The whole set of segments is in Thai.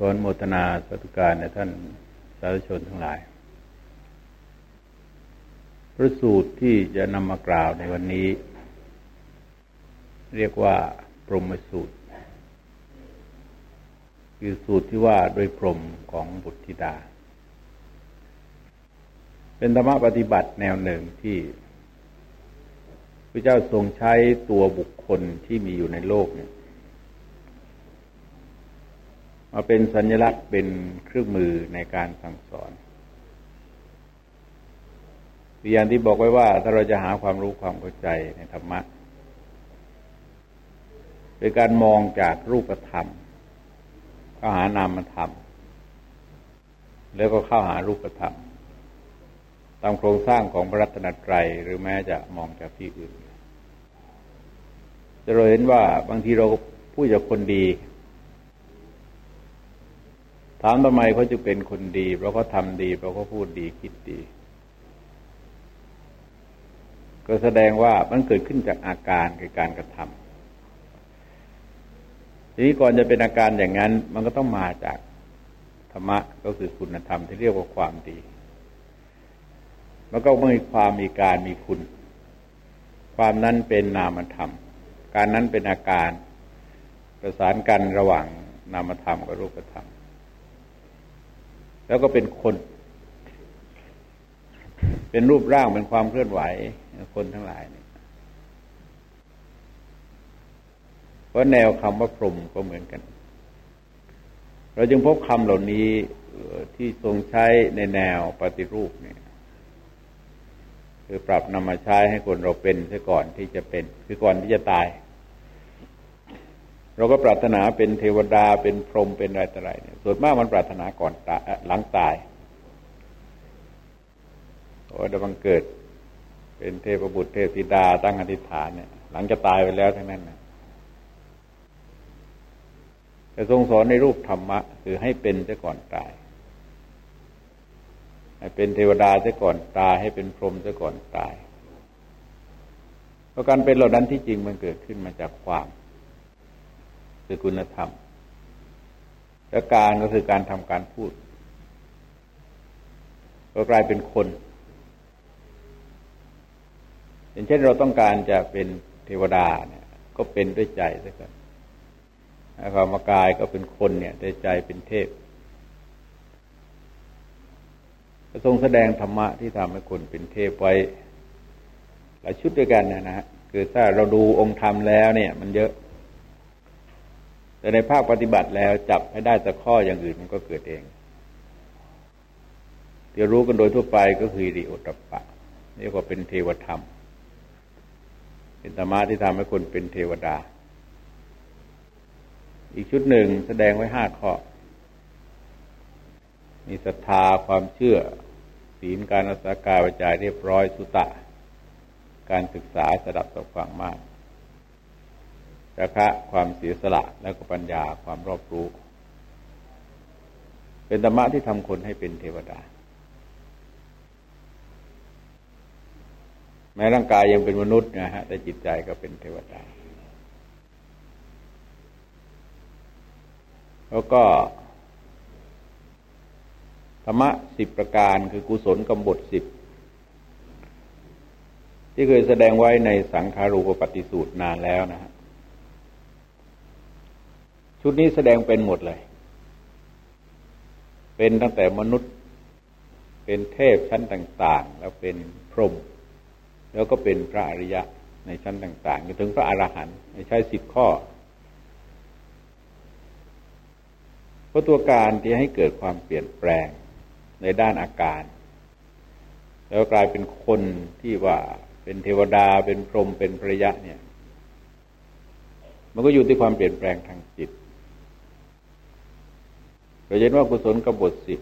ขอนโมทนาสาธุการในท่านสาธุชนทั้งหลาย พระสูตรที่จะนำมากล่าวในวันนี้ เรียกว่า พรหมสูตร คือสูตรที่ว่าโดยพรหมของบุตรธิดา เป็นธรรมะปฏิบัติแนวหนึ่งที่พระเจ้าทรงใช้ตัวบุคคลที่มีอยู่ในโลกเนี่ย มาเป็นสัญลักษณ์เป็นเครื่องมือในการสั่งสอนอย่างที่บอกไว้ว่า ถ้าเราจะหาความรู้ความเข้าใจในธรรมะเป็นการมองจากรูปธรรม เข้าหานามธรรม แล้วก็เข้าหารูปธรรม ตามโครงสร้างของพระรัตนตรัยหรือแม้จะมองจากที่อื่นจะเราเห็นว่าบางทีเราพูดจากคนดี ถามทำไมเขาจะเป็นคนดี เพราะเขาทำดีเพราะเขาพูดดีคิดดี ก็แสดงว่ามันเกิดขึ้นจากอาการคือการกระทำทีนี้ก่อนจะเป็นอาการอย่างนั้น มันก็ต้องมาจากธรรมะก็คือคุณธรรมที่เรียกว่าความดีมันก็มีความมีการมีคุณ ความนั้นเป็นนามธรรม การนั้นเป็นอาการประสานกันระหว่างนามธรรมกับรูปธรรม แล้วก็เป็นคน เป็นรูปร่างเป็นความเคลื่อนไหว คนทั้งหลายเนี่ยเพราะแนวคำว่าพรหมก็เหมือนกัน เราจึงพบคำเหล่านี้ที่ทรงใช้ในแนวปฏิรูปเนี่ยคือปรับนำมาใช้ให้คนเราเป็นซะก่อนที่จะเป็น คือก่อนที่จะตาย เราก็ปรารถนาเป็นเทวดาเป็นพรหมเป็นอะไรต่ออะไรเนี่ยส่วนมากมันปรารถนาก่อนตายหลังตายโอ้เดี๋ยวมันเกิด เป็นเทพบุตรเทพธิดาตั้งอธิษฐานเนี่ย หลังจะตายไปแล้วทั้งนั้นนะแต่ทรงสอนในรูปธรรมะ คือให้เป็นซะก่อนตาย ให้เป็นเทวดาซะก่อนตาย ให้เป็นพรหมซะก่อนตาย เพราะการเป็นเหล่านั้นที่จริงมันเกิดขึ้นมาจากความ คือคุณธรรมและการก็คือการทำการพูด ก็กลายเป็นคน อย่างเช่นเราต้องการจะเป็นเทวดาเนี่ย ก็เป็นด้วยใจซะก่อนความกายก็เป็นคนเนี่ยด้วยใจเป็นเทพทรงแสดงธรรมะที่ทำให้คนเป็นเทพไว้หลายชุดด้วยกันนะฮะคือถ้าเราดูองค์ธรรมแล้วเนี่ย มันเยอะ แต่ในภาคปฏิบัติแล้วจับให้ได้สักข้ออย่างอื่นมันก็เกิดเองที่รู้กันโดยทั่วไปก็คือริโอตปะเรียกว่าเป็นเทวธรรม เป็นธรรมะที่ทำให้คนเป็นเทวดา อีกชุดหนึ่งแสดงไว้ห้าข้อ มีศรัทธาความเชื่อ ศีลการรักษากายวจายเรียบร้อยสุตะ การศึกษาสดับสับฟังมาก ราคะความเสียสละแล้วก็ปัญญาความรอบรู้ เป็นธรรมะที่ทำคนให้เป็นเทวดา แม้ร่างกายยังเป็นมนุษย์นะฮะแต่จิตใจก็เป็นเทวดา แล้วก็ธรรมะสิบประการคือกุศลกำบทสิบที่เคยแสดงไว้ในสังขารูปปฏิสูตรนานแล้วนะฮะ ชุดนี้แสดงเป็นหมดเลย เป็นตั้งแต่มนุษย์ เป็นเทพชั้นต่าง ๆ แล้วเป็นพรหมแล้วก็เป็นพระอริยะในชั้นต่างๆจนถึงพระอรหันต์ใช้สิบข้อเพราะตัวการที่ให้เกิดความเปลี่ยนแปลงในด้านอาการ แล้วกลายเป็นคนที่ว่าเป็นเทวดาเป็นพรหมเป็นพระยะเนี่ย มันก็อยู่ที่ความเปลี่ยนแปลงทางจิต เราเห็นว่ากุศลกบฏสิบ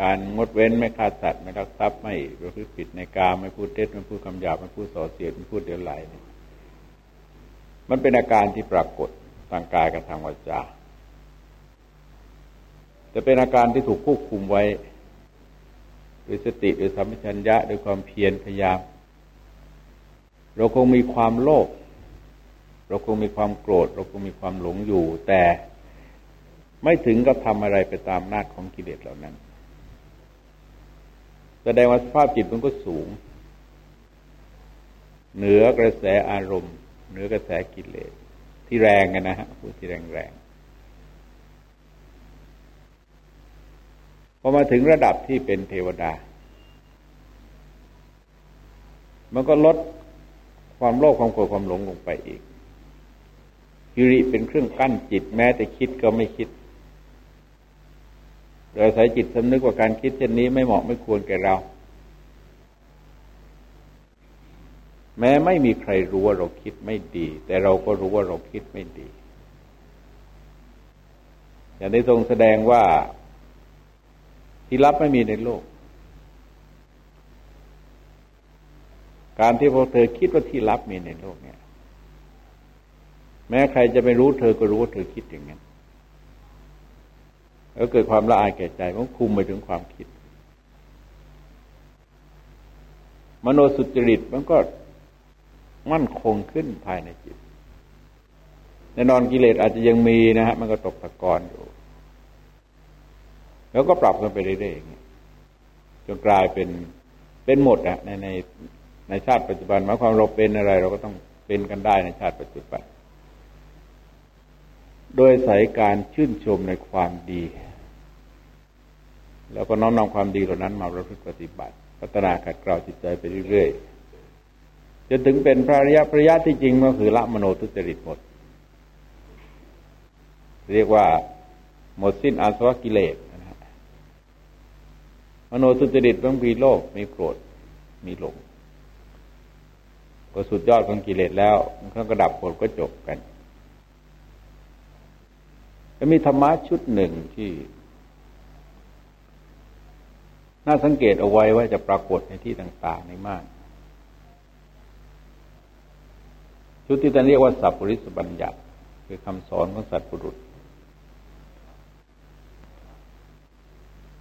การงดเว้นไม่ฆ่าสัตว์ไม่รักทรัพย์ไม่ประพฤติผิดในกาไม่พูดเท็จไม่พูดคำหยาบไม่พูดส่อเสียดไม่พูดเดือดไหลมันเป็นอาการที่ปรากฏทางกายกับทางวาจาแต่เป็นอาการที่ถูกควบคุมไว้ด้วยสติด้วยสัมปชัญญะด้วยความเพียรพยายาม เราคงมีความโลภเราคงมีความโกรธ เราคงมีความหลงอยู่ แต่ ไม่ถึงกับทำอะไรไปตามนาจของกิเลสเหล่านั้น แสดงว่าสภาพจิตมันก็สูง เหนือกระแสอารมณ์ เหนือกระแสกิเลสที่แรงกันนะฮะพูดที่แรงแรงพอมาถึงระดับที่เป็นเทวดา มันก็ลดความโลภความโกรธความหลงลงไปอีกฮิริเป็นเครื่องกั้นจิตแม้แต่คิดก็ไม่คิด โดยอาศัยจิตสำนึกว่าการคิดเช่นนี้ไม่เหมาะไม่ควรแก่เรา แม้ไม่มีใครรู้ว่าเราคิดไม่ดี แต่เราก็รู้ว่าเราคิดไม่ดี อย่างได้ทรงแสดงว่าที่ลับไม่มีในโลก การที่พวกเธอคิดว่าที่ลับมีในโลกเนี่ย แม้ใครจะไม่รู้เธอก็รู้ว่าเธอคิดอย่างนั้น แล้วเกิดความละอายแก่ใจมันคุมไปถึงความคิด มโนสุจริตมันก็มั่นคงขึ้นภายในจิตแน่นอนกิเลสอาจจะยังมีนะฮะมันก็ตกตะกอนอยู่ แล้วก็ปรับกันไปเรื่อยๆจนกลายเป็นเป็นหมดอะในในในชาติปัจจุบันหมายความเราเป็นอะไร เราก็ต้องเป็นกันได้ในชาติปัจจุบัน โดยสายการชื่นชมในความดี แล้วก็น้อมนำความดีเหล่านั้นมาประพฤติปฏิบัติ พัฒนาขัดเกลาจิตใจไปเรื่อยๆจนถึงเป็นพระริยะพระยะที่จริงก็คือละมโนทุจริตหมด เรียกว่าหมดสิ้นอาสวะกิเลสนะมโนทุจริตต้องมีโลภมีโกรธมีหลงก็สุดยอดของกิเลสแล้วมันก็ดับหมดก็จบกันก็มีธรรมะชุดหนึ่งที่ น่าสังเกตเอาไว้ว่าจะปรากฏในที่ต่าง ๆ ในมาก ชุดที่ท่านเรียกว่าสัพปริสบัญญัติ คือคำสอนของสัตว์ปุรุษ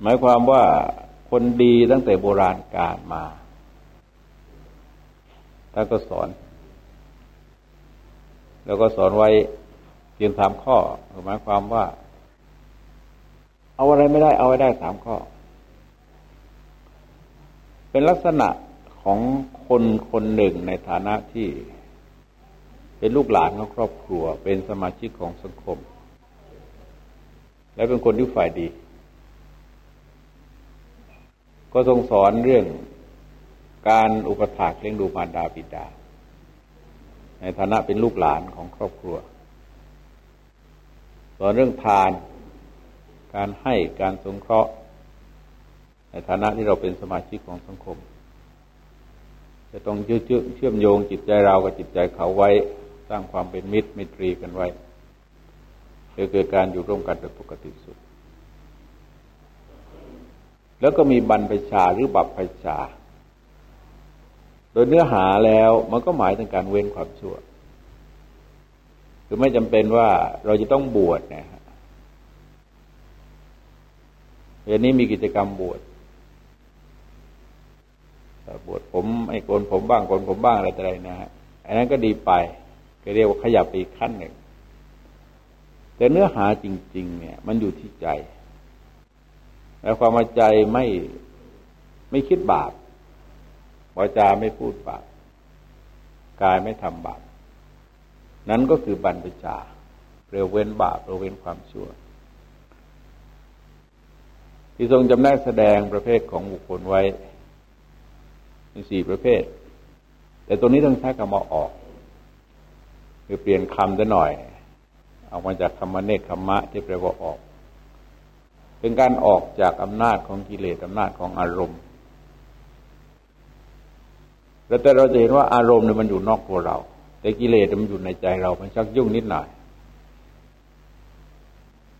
หมายความว่าคนดีตั้งแต่โบราณกาลมาท่านก็สอน แล้วก็สอนไว้เพียงสามข้อหมายความว่า เอาอะไรไม่ได้เอาไว้ได้สามข้อ เป็นลักษณะของคนคนหนึ่งในฐานะที่เป็นลูกหลานของครอบครัว เป็นสมาชิกของสังคม และเป็นคนที่ฝ่ายดี ก็ทรงสอนเรื่องการอุปถากเลี้ยงดูมารดาบิดา ในฐานะเป็นลูกหลานของครอบครัวสอนเรื่องทาน การให้การสงเคราะห์ ในฐานะที่เราเป็นสมาชิกของสังคม จะต้องเชื่อมโยงจิตใจเรากับจิตใจเขาไว้ สร้างความเป็นมิตรมิตรีกันไว้เพื่อเกิดการอยู่ร่วมกันโดยปกติสุดแล้วก็มีบรรพชาหรือบัพพชา โดยเนื้อหาแล้วมันก็หมายถึงการเว้นความชั่ว คือไม่จำเป็นว่าเราจะต้องบวชนะฮะเดี๋ยวนี้มีกิจกรรมบวช บวชผมไอ้โกนผมบ้างโกนผมบ้างอะไรอะไรนะฮะอันนั้นก็ดีไปก็เรียกว่าขยับไปอีกขั้นหนึ่ง แต่เนื้อหาจริง ๆ เนี่ย มันอยู่ที่ใจแล้วความมาใจไม่ไม่คิดบาปวาจาไม่พูดบาปกายไม่ทำบาปนั้นก็คือบรรพชาเรเว้นบาปเรเว้นความชั่ว ที่ทรงจำแนกแสดงประเภทของบุคคลไว้ มีสี่ประเภท แต่ตัวนี้ต้องใช้คำว่าออก คือเปลี่ยนคำจะหน่อยออกมาจากคำว่าเนคขมะ ที่แปลว่าออก เป็นการออกจากอำนาจของกิเลสอำนาจของอารมณ์แต่เราจะเห็นว่าอารมณ์เนี่ยมันอยู่นอกตัวเรา แต่กิเลสมันอยู่ในใจเรา มันชักยุ่งนิดหน่อย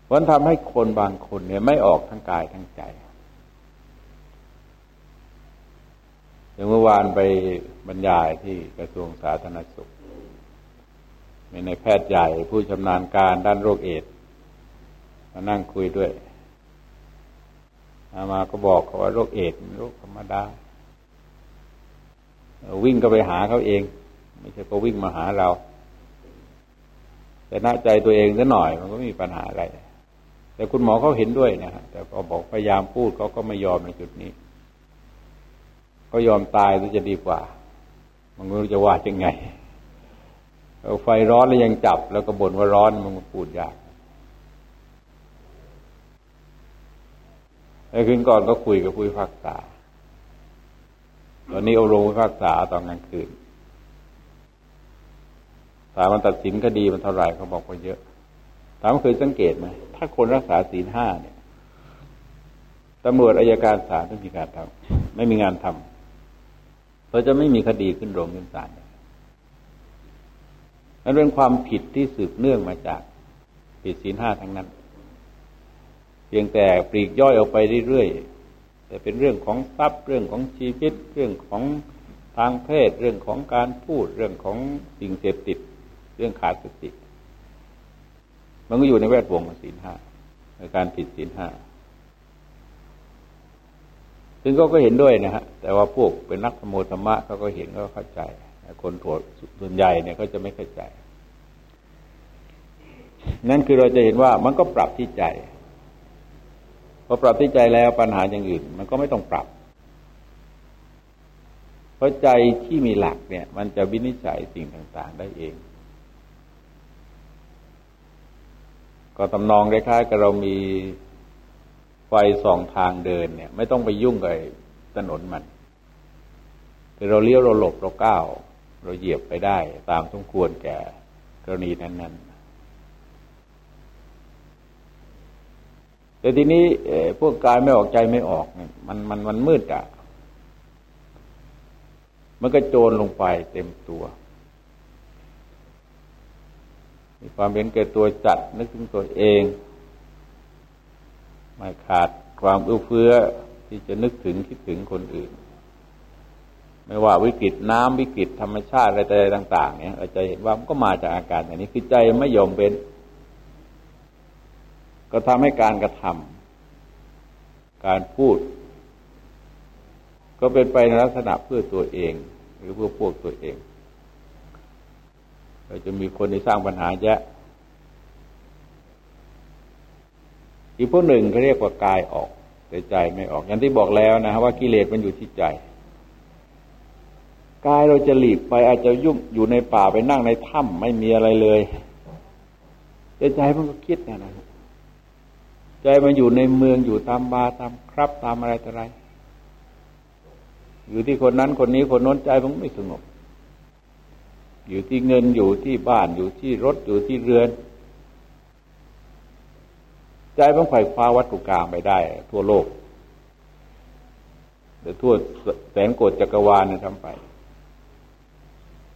เพราะทำให้คนบางคนเนี่ยไม่ออกทั้งกายทั้งใจ อย่างเมื่อวานไปบรรยายที่กระทรวงสาธารณสุข มีในแพทย์ใหญ่ผู้ชำนาญการด้านโรคเอดมานั่งคุยด้วยอามาก็บอกเขาว่าโรคเอดโรคธรรมดา วิ่งก็ไปหาเขาเอง ไม่ใช่ก็วิ่งมาหาเรา แต่น่าใจตัวเองซะหน่อยมันก็ไม่มีปัญหาอะไร แต่คุณหมอเขาเห็นด้วยนะฮะแต่ก็บอกพยายามพูดเขาก็ไม่ยอมในจุดนี้ ก็ยอมตายจะดีกว่า มันไม่รู้จะว่ายังไงเอาไฟร้อนแล้วยังจับ แล้วก็บ่นว่าร้อนมันพูดยากแล้วคืนก่อนก็คุยกับผู้พิพากษา ตอนนี้อาลงพิพากษาตอนกลางคืนถามมันตัดสินคดีมันเท่าไหร่เขาบอกว่าเยอะ ถามว่าเคยสังเกตไหมถ้าคนรักษาศีลห้าเนี่ยตำรวจอายการศาลไม่มีการทำไม่มีงานทำ เราจะไม่มีคดีขึ้นโรงขึ้นศาลนั่นเป็นความผิดที่สืบเนื่องมาจากผิดศีลห้าทั้งนั้น เพียงแต่ปลีกย่อยออกไปเรื่อยๆ แต่เป็นเรื่องของทรัพย์เรื่องของชีวิต เรื่องของทางเพศ เรื่องของการพูดเรื่องของสิ่งเสพติด เรื่องขาดสติ มันก็อยู่ในแวดวงของศีลห้าในการผิดศีลห้า ซึ่งก็ก็เห็นด้วยนะฮะ แต่ว่าพวกเป็นนักธรรมธรรมะเขาก็เห็นก็เข้าใจ คนถั่วส่วนใหญ่เนี่ยเขาจะไม่เข้าใจ นั่นคือเราจะเห็นว่ามันก็ปรับที่ใจ พอปรับที่ใจแล้วปัญหาอย่างอื่น มันก็ไม่ต้องปรับ เพราะใจที่มีหลักเนี่ย มันจะวินิจฉัยสิ่งต่าง ๆ ได้เอง ก็ตำนองคล้ายๆกับเรามี ไฟสองทางเดินเนี่ย ไม่ต้องไปยุ่งกับถนนมัน แต่เราเลี้ยวเราหลบเราก้าวเราเหยียบไปได้ตามสมควรแก่กรณีนั้น ๆ แต่ทีนี้พวกกายไม่ออกใจไม่ออกเนี่ยมันมันมันมืดอะ มันก็โจรลงไปเต็มตัว มีความเป็นเกิดตัวจัดนึกถึงตัวเอง ไม่ขาดความเอื้อเฟื้อที่จะนึกถึงคิดถึงคนอื่น ไม่ว่าวิกฤตน้ำวิกฤตธรรมชาติอะไรต่าง ๆ เนี่ยเราจะเห็นว่ามันก็มาจากอาการอย่างนี้คือใจไม่ยอมเป็น ก็ทำให้การกระทำการพูด ก็เป็นไปในลักษณะเพื่อตัวเอง หรือเพื่อพวกตัวเองเราจะมีคนที่สร้างปัญหาแยอะ อีกพวกหนึ่งเขาเรียกว่ากายออกแต่ใจไม่ออก อย่างที่บอกแล้วนะว่ากิเลสมันอยู่ที่ใจกายเราจะหลีกไปอาจจะยุ่งอยู่ในป่าไปนั่งในถ้ำไม่มีอะไรเลยแต่ใจมันก็คิดนะนะใจมันอยู่ในเมืองอยู่ตามบาตามครับตามอะไรต่ออะไร อยู่ที่คนนั้นคนนี้คนน้นใจมันไม่สงบ อยู่ที่เงินอยู่ที่บ้านอยู่ที่รถอยู่ที่เรือน ใจมันไขว่คว้าวัตถุกรรมไปได้ ทั่วโลกหรือทั่วแสนโกดจักรวาลเนี่ยทำไป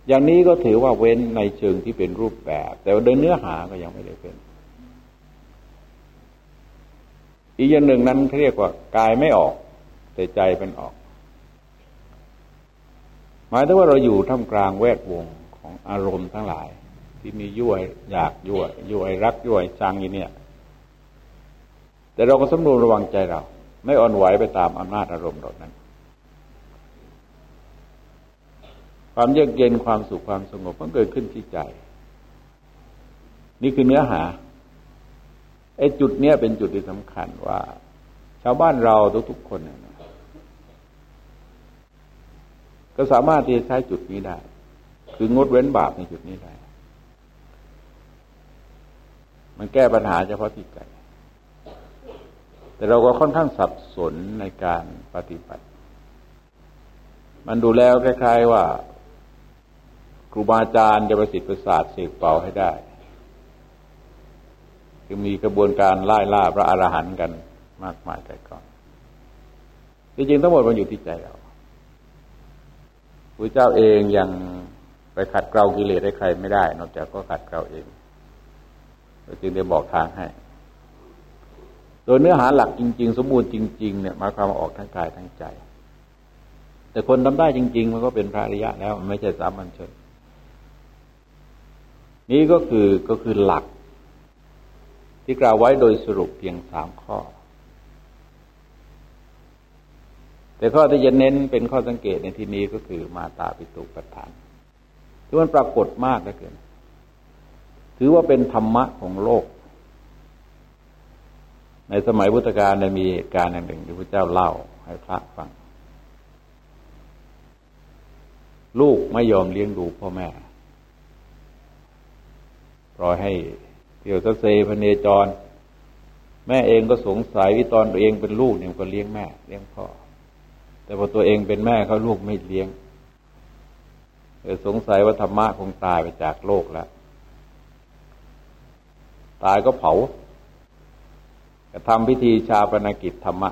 อย่างนี้ก็ถือว่าเว้นในเชิงที่เป็นรูปแบบ แต่ว่าโดยเนื้อหาก็ยังไม่ได้เป็น อีกอย่างหนึ่งนั้นเรียกว่ากายไม่ออก แต่ใจเป็นออก หมายถึงว่าเราอยู่ท่ามกลางแวดวงของอารมณ์ทั้งหลาย ที่มียั่วอยากยั่วยั่วรักยั่วชังอย่างนี้ แต่เราก็สำรวมระวังใจเรา ไม่อ่อนไหวไปตามอำนาจอารมณ์เหล่านั้น ความเยือกเย็นความสุขความสงบมันเกิดขึ้นที่ใจ นี่คือเนื้อหาไอ้จุดเนี้ยเป็นจุดที่สำคัญว่า ชาวบ้านเราทุกๆคนนะก็สามารถที่จะใช้จุดนี้ได้ คืองดเว้นบาปในจุดนี้ได้ มันแก้ปัญหาเฉพาะที่ใจ แต่เราก็ค่อนข้างสับสนในการปฏิบัติ มันดูแล้วคล้ายๆว่า ครูบาอาจารย์จะประสิทธิ์ประสาทเสกเป่าให้ได้คือมีกระบวนการไล่ล่าพระอรหันต์กันมากมายแต่ก่อนจริงๆทั้งหมดมันอยู่ที่ใจเราพระเจ้าเองยังไปขัดเกลากิเลสให้ใครไม่ได้ นอกจากก็ขัดเกลาเองจึงได้บอกทางให้ ดยเนื้อหาหลักจริง ๆ สมบูรณ์จริง ๆ เนี่ยมาความออกทั้งกายทั้งใจ แต่คนทำได้จริง ๆ มันก็เป็นพระอริยะแล้วมันไม่ใช่สามัญชน นี้ก็คือก็คือหลัก ที่กล่าวไว้โดยสรุปเพียงสามข้อ แต่ข้อที่จะเน้นเป็นข้อสังเกตในที่นี้ก็คือมาตาปิตุปัฏฐานที่มันปรากฏมากเหลือเกินถือว่าเป็นธรรมะของโลก ในสมัยพุทธกาลมีเหตุการณ์หนึ่งที่พระเจ้าเล่าให้พระฟัง ลูกไม่ยอมเลี้ยงดูพ่อแม่ ปล่อยให้เที่ยวเซพเนจร แม่เองก็สงสัยวิตอนตัวเองเป็นลูกเนี่ยก็เลี้ยงแม่ เลี้ยงพ่อ แต่พอตัวเองเป็นแม่เขาลูกไม่เลี้ยงเลยสงสัยว่าธรรมะคงตายไปจากโลกแล้ว ตายก็เผา กระทำพิธีชาปนกิจธรรมะ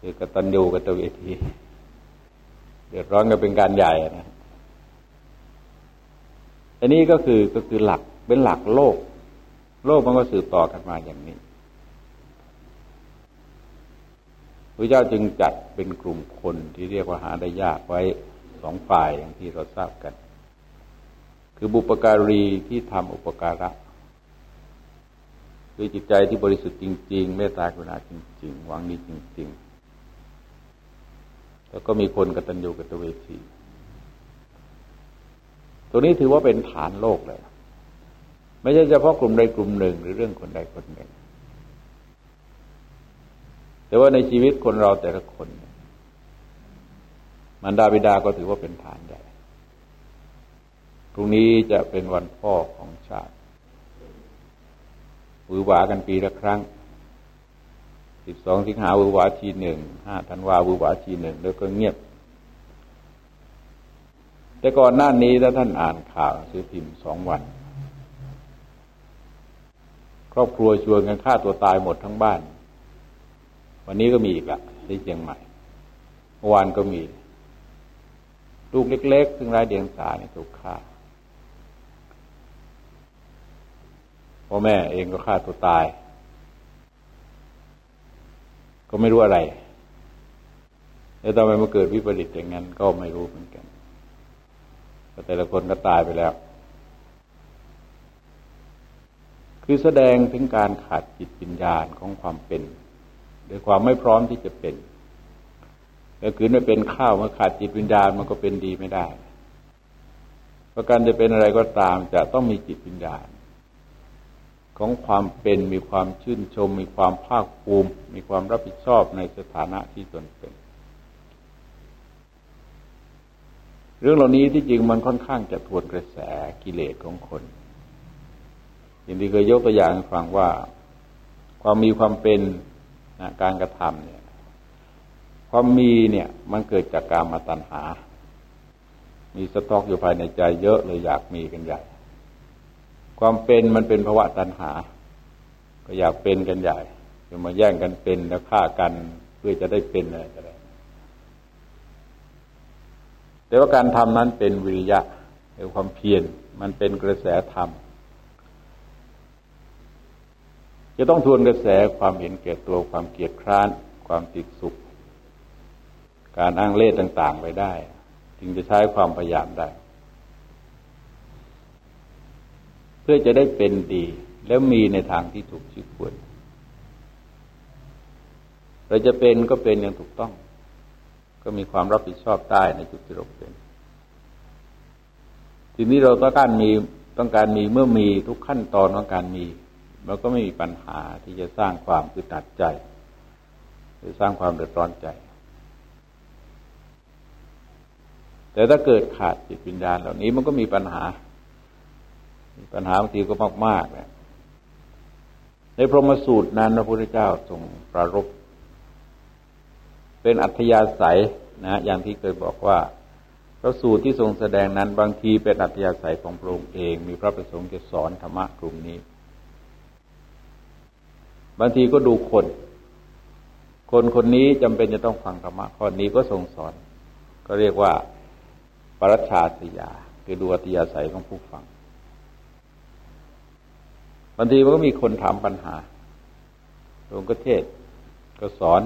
คือกตัญญูกตเวที เดือดร้อนกันเป็นการใหญ่นะอันนี้ก็คือก็คือหลักเป็นหลักโลก โลกมันก็สืบต่อกันมาอย่างนี้พระเจ้าจึงจัดเป็นกลุ่มคนที่เรียกว่าหาได้ยากไว้สองฝ่ายอย่างที่เราทราบกัน คือบุปการีที่ทำอุปการะ ด้วยจิตใจที่บริสุทธิ์จริง ๆ เมตตากรุณาจริง ๆ หวังดีจริง ๆ แล้วก็มีคนกตัญญูกตเวทีตัวนี้ถือว่าเป็นฐานโลกเลย ไม่ใช่เฉพาะกลุ่มใดกลุ่มหนึ่งหรือเรื่องคนใดคนหนึ่ง แต่ว่าในชีวิตคนเราแต่ละคนมันดาบิดาก็ถือว่าเป็นฐานใหญ่พรุ่งนี้จะเป็นวันพ่อของชาติ วือหวากันปีละครั้งสิบสองสิงหาวุหวาทีหนึ่งห้าธันวาวุหวาทีหนึ่งแล้วก็เงียบ แต่ก่อนหน้านี้ถ้าท่านอ่านข่าวซื้อพิมพ์สองวัน ครอบครัวชวนกันฆ่าตัวตายหมดทั้งบ้าน วันนี้ก็มีอีกละที่เชียงใหม่เมื่อวานก็มี ลูกเล็ก ๆ ซึ่งไร้เดียงสาเนี่ยถูกฆ่า พ่อแม่เองก็ฆ่าตัวตาย ก็ไม่รู้อะไร แล้วทำไมมาเกิดวิปริตอย่างนั้น ก็ไม่รู้เหมือนกันแต่ละคนก็ตายไปแล้ว คือแสดงถึงการขาดจิตวิญญาณของความเป็นโดยความไม่พร้อมที่จะเป็นแล้วคือไม่เป็นข้าวเมื่อขาดจิตวิญญาณมันก็เป็นดีไม่ได้ประการจะเป็นอะไรก็ตามจะต้องมีจิตวิญญาณ ของความเป็นมีความชื่นชม มีความภาคภูมิ มีความรับผิดชอบในสถานะที่ตนเป็น เรื่องเหล่านี้ที่จริงมันค่อนข้างจะทวนกระแสกิเลสของคน อย่างที่เคยยกตัวอย่างฟังว่า ความมีความเป็นนะการกระทำเนี่ย ความมีเนี่ยมันเกิดจากการมาตัณหา มีสต็อกอยู่ภายในใจเยอะเลยอยากมีกันใหญ่ ความเป็นมันเป็นภาวะตัณหา ก็อยากเป็นกันใหญ่จะมาแย่งกันเป็นแล้วฆ่ากันเพื่อจะได้เป็นอะไรก็ได้แต่ว่าการทำนั้นเป็นวิริยะเป็นความเพียรมันเป็นกระแสธรรม จะต้องทวนกระแสความเห็นแก่ตัวความเกียดคร้าน ความติดสุข การอ้างเล่ต่าง ๆ ไปได้ จึงจะใช้ความพยายามได้ เพื่อจะได้เป็นดี แล้วมีในทางที่ถูกที่ควร เราจะเป็นก็เป็นอย่างถูกต้อง ก็มีความรับผิดชอบได้ในจุดที่เราเป็น ทีนี้เราต้องการมีต้องการมีเมื่อมีทุกขั้นตอนของการมีมันก็ไม่มีปัญหาที่จะสร้างความอึดอัดใจ หรือสร้างความเดือดร้อนใจ แต่ถ้าเกิดขาดจิตวิญญาณเหล่านี้มันก็มีปัญหา ปัญหาบางทีก็มากมากนะในพรหมสูตรนั้นพระพุทธเจ้าทรงประรบเป็นอัธยาศัยนะอย่างที่เคยบอกว่าพระสูตรที่ทรงแสดงนั้นบางทีเป็นอัธยาศัยของพระองค์เอง มีพระประสงค์จะสอนธรรมะกลุ่มนี้ บางทีก็ดูคน คนคนนี้จำเป็นจะต้องฟังธรรมะข้อนี้ก็ทรงสอน ก็เรียกว่าปรัชชาสยา คือดูอัธยาศัยของผู้ฟัง บางทีมันก็มีคนถามปัญหาหลวงก็เทศก็สอน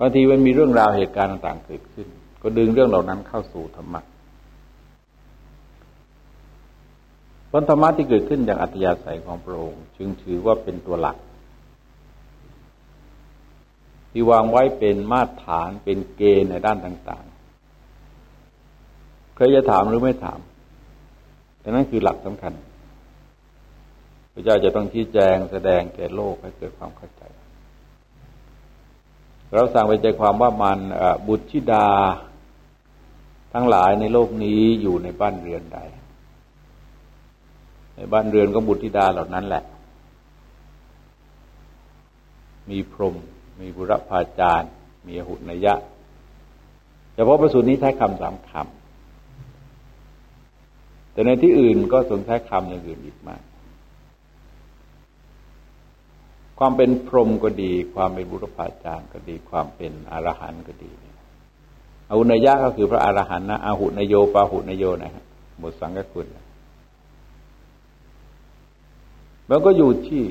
บางทีมันมีเรื่องราวเหตุการณ์ต่างๆเกิดขึ้น ก็ดึงเรื่องเหล่านั้นเข้าสู่ธรรมะผลธรรมะที่เกิดขึ้นอย่างอัตยาศัยของพระองค์ จึงถือว่าเป็นตัวหลัก ที่วางไว้เป็นมาตรฐานเป็นเกณฑ์ในด้านต่างๆ เคยจะถามหรือไม่ถามแต่นั่นคือหลักสำคัญ พระเจ้าจะต้องชี้แจงแสดงแก่โลกให้เกิดความเข้าใจ เราสั่งไปใจความว่ามันบุตรชิดา ทั้งหลายในโลกนี้อยู่ในบ้านเรือนใด ในบ้านเรือนก็บุตรธิดาเหล่านั้นแหละ มีพรหมมีบุรพาจารย์ มีหุนยะเฉพาะประสูตรนี้ใช้คำสามคำแต่ในที่อื่นก็ทรงใช้คำอย่างอื่นอีกมาก ความเป็นพรหมก็ดี ความเป็นบุรพาจารย์ก็ดี ความเป็นอรหันต์ก็ดีอาหุนยะก็คือพระอรหันต์นะอาหุนโยปาหุนโยนะฮะหมดสังกคุณมันก็อยู่ที่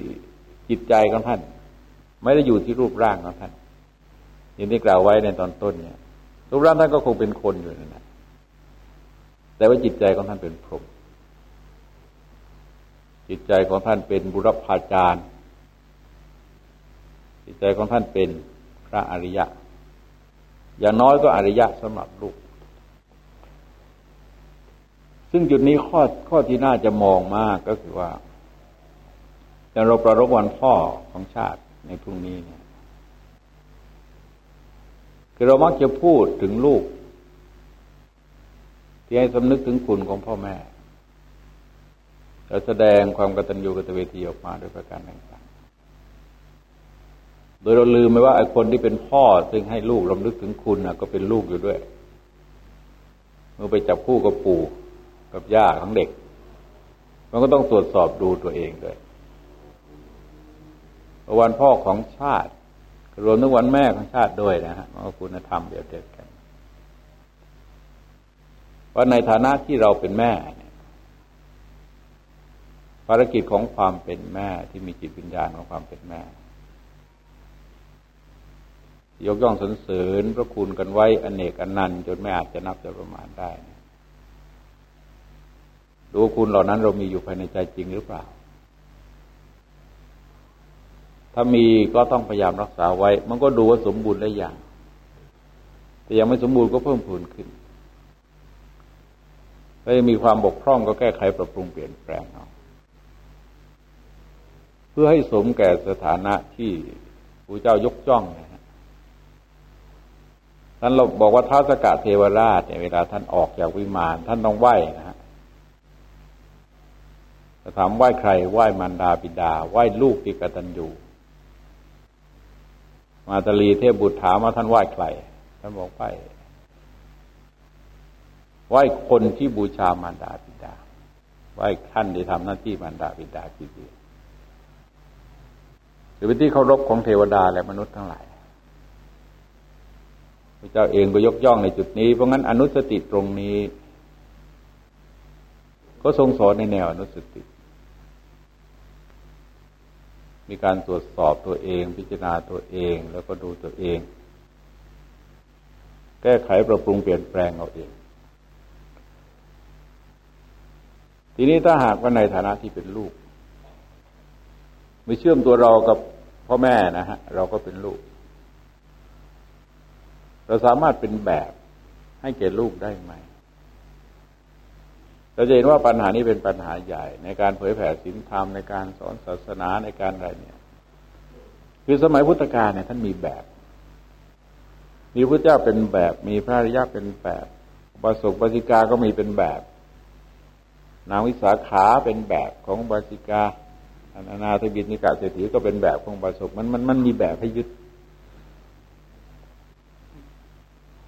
จิตใจของท่าน ไม่ได้อยู่ที่รูปร่างของท่านอย่างที่กล่าวไว้ในตอนต้นเนี่ยรูปร่างท่านก็คงเป็นคนอยู่นั่นแหละแต่ว่าจิตใจของท่านเป็นพรหมจิตใจของท่านเป็นบุรพาจารย์ จิตใจของท่านเป็นพระอริยะ อย่างน้อยก็อริยะสำหรับลูก ซึ่งจุดนี้ข้อข้อที่น่าจะมองมากก็คือว่าแต่เราประรบวันพ่อของชาติในพรุ่งนี้เนี่ยคือเรามักจะพูดถึงลูก ที่ให้สำนึกถึงคุณของพ่อแม่เราแสดงความกตัญญูกตเวทีออกมาด้วยประการต่างๆ โดยเราลืมไปว่าไอ้คนที่เป็นพ่อ ซึ่งให้ลูกรำลึกถึงคุณนะก็เป็นลูกอยู่ด้วย เมื่อไปจับคู่กับปู่กับย่าของเด็ก มันก็ต้องตรวจสอบดูตัวเองด้วยวันพ่อของชาติรวมทั้งวันแม่ของชาติด้วยนะฮะมันก็คุณธรรมเดียวเดียวกันว่าในฐานะที่เราเป็นแม่เนี่ยภารกิจของความเป็นแม่ที่มีจิตวิญญาณของความเป็นแม่ ยกย่องสรรเสริญพระคุณกันไว้อเนกอนันต์จนไม่อาจจะนับจะประมาณได้ดูคุณเหล่านั้นเรามีอยู่ภายในใจจริงหรือเปล่า ถ้ามีก็ต้องพยายามรักษาไว้ มันก็ดูว่าสมบูรณ์ได้อย่าง แต่ยังไม่สมบูรณ์ก็เพิ่มพูนขึ้นถ้ายังมีความบกพร่องก็แก้ไขปรับปรุงเปลี่ยนแปลงเอาเพื่อให้สมแก่สถานะที่พระเจ้ายกจ้องนะฮะ ท่านเราบอกว่าท้าสกะเทวราชเนี่ยเวลาท่านออกจากวิมานท่านต้องไหว้นะฮะจะถามไหว้ใครไหว้มารดาบิดา ไหว้ลูกที่กตัญญูมาตลีเทพบุตรถามว่าท่านไหว้ใคร ท่านบอกไหว้ไหว้คนที่บูชามารดาบิดา ไหว้ท่านที่ทำหน้าที่มารดาบิดาจริงๆหรือเป็นที่เคารพของเทวดาและมนุษย์ทั้งหลาย ระเจ้าเองก็ยกย่องในจุดนี้ เพราะงั้นอนุสติตรงนี้ ก็ทรงสอนในแนวอนุสติ มีการตรวจสอบตัวเอง พิจารณาตัวเองแล้วก็ดูตัวเอง แก้ไขปรับปรุงเปลี่ยนแปลงเอาเอง ทีนี้ถ้าหากว่าในฐานะที่เป็นลูกไม่เชื่อมตัวเรากับพ่อแม่นะฮะ เราก็เป็นลูก เราสามารถเป็นแบบให้แก่ลูกได้ไหม เราจะเห็นว่าปัญหานี้เป็นปัญหาใหญ่ ในการเผยแผ่ศีลธรรมในการสอนศาสนาในการอะไรเนี่ย คือสมัยพุทธกาลเนี่ยท่านมีแบบ มีพระเจ้าเป็นแบบ มีพระอริยะเป็นแบบบาสุปฏิกาก็มีเป็นแบบ นางวิสาขาเป็นแบบของบาสิกาอนาถบินิกาเศรษฐีก็เป็นแบบของบาสุมันมันมันมีแบบให้ยึด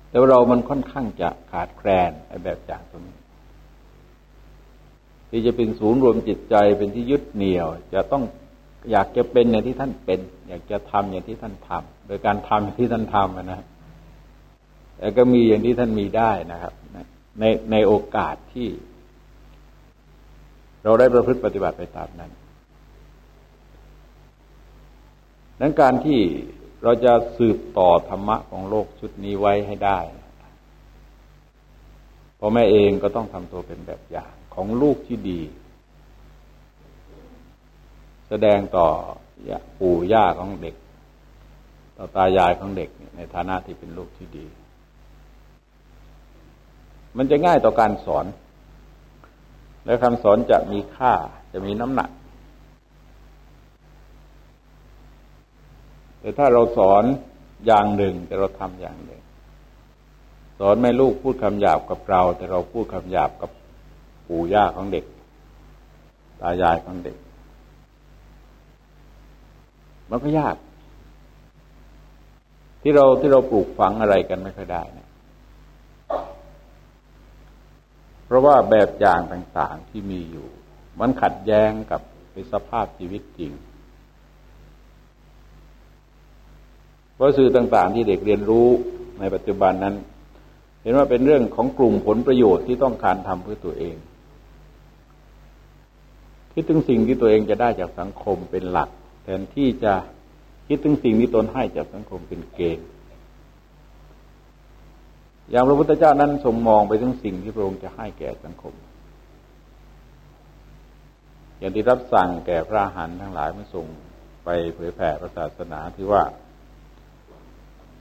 แต่ว่าเรามันค่อนข้างจะขาดแคลนไอ้แบบจากตรงนี้ ที่จะเป็นศูนย์รวมจิตใจเป็นที่ยึดเหนี่ยว จะต้องอยากจะเป็นอย่างที่ท่านเป็น อยากจะทำอย่างที่ท่านทำโดยการทำอย่างที่ท่านทำนะแต่ก็มีอย่างที่ท่านมีได้นะครับในในโอกาสที่ เราได้ประพฤติปฏิบัติไปตามนั้นดังการที่ เราจะสืบต่อธรรมะของโลกชุดนี้ไว้ให้ได้พ่อแม่เองก็ต้องทำตัวเป็นแบบอย่างของลูกที่ดี แสดงต่อปู่ย่าของเด็ก ต่อตายายของเด็กในฐานะที่เป็นลูกที่ดี มันจะง่ายต่อการสอน และคำสอนจะมีค่าจะมีน้ำหนัก แต่ถ้าเราสอนอย่างหนึ่ง แต่เราทำอย่างหนึ่ง สอนแม่ลูกพูดคำหยาบกับเรา แต่เราพูดคำหยาบกับปู่ย่าของเด็ก ตายายของเด็ก มันก็ยาก ที่เราที่เราปลูกฝังอะไรกันไม่ค่อยได้นะเพราะว่าแบบอย่างต่างๆที่มีอยู่ มันขัดแย้งกับสภาพชีวิตจริง เพราะสื่อต่างๆ ที่เด็กเรียนรู้ในปัจจุบันนั้น เห็นว่าเป็นเรื่องของกลุ่มผลประโยชน์ที่ต้องการทำเพื่อตัวเอง คิดถึงสิ่งที่ตัวเองจะได้จากสังคมเป็นหลัก แทนที่จะคิดถึงสิ่งที่ตนให้จากสังคมเป็นเกณฑ์อย่างพระพุทธเจ้านั้นทรงมองไปถึงสิ่งที่พระองค์จะให้แก่สังคม อย่างที่รับสั่งแก่พระหันทั้งหลายเมื่อส่งไปเผยแผ่พระศาสนาที่ว่า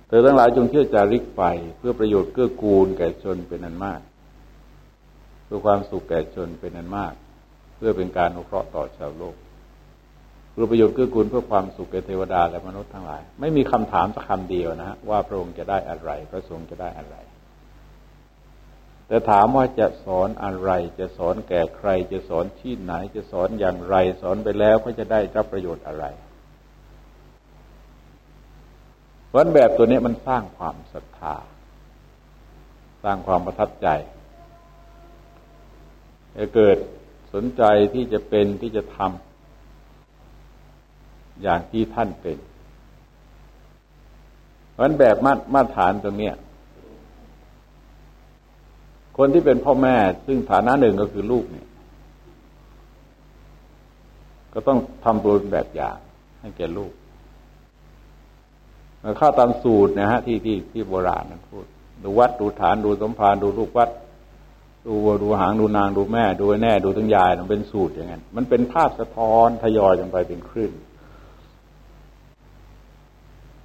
เธอทั้งหลายจงเที่ยวจาริกไป เพื่อประโยชน์เกื้อกูลแก่ชนเป็นอันมาก เพื่อความสุขแก่ชนเป็นอันมาก เพื่อเป็นการอนุเคราะห์ต่อชาวโลกเพื่อประโยชน์เกื้อกูลเพื่อความสุขแก่เทวดาและมนุษย์ทั้งหลาย ไม่มีคำถามสักคำเดียวนะฮะว่าพระองค์จะได้อะไร พระสงฆ์จะได้อะไร แต่ถามว่าจะสอนอะไร จะสอนแก่ใคร จะสอนที่ไหน จะสอนอย่างไร สอนไปแล้วเขาจะได้รับประโยชน์อะไร ราะแบบตัวนี้มันสร้างความศรัทธา สร้างความประทับใจจะเกิดสนใจที่จะเป็นที่จะทำอย่างที่ท่านเป็นเพราะแบบมามาตรฐานตรงนี้คนที่เป็นพ่อแม่ ซึ่งฐานะหนึ่งก็คือลูกเนี่ย ก็ต้องทำตัวเป็นแบบอย่างให้แก่ลูก เข้าตามสูตรนะฮะที่ที่ที่โบราณนั้นพูด ดูวัดดูฐานดูสมภารดูลูกวัด ดูดูหางดูนางดูแม่ ดูแน่ดูทั้งยายมันเป็นสูตรอย่างนั้นมันเป็นภาพสะท้อนทยอยลงไปเป็นคลื่น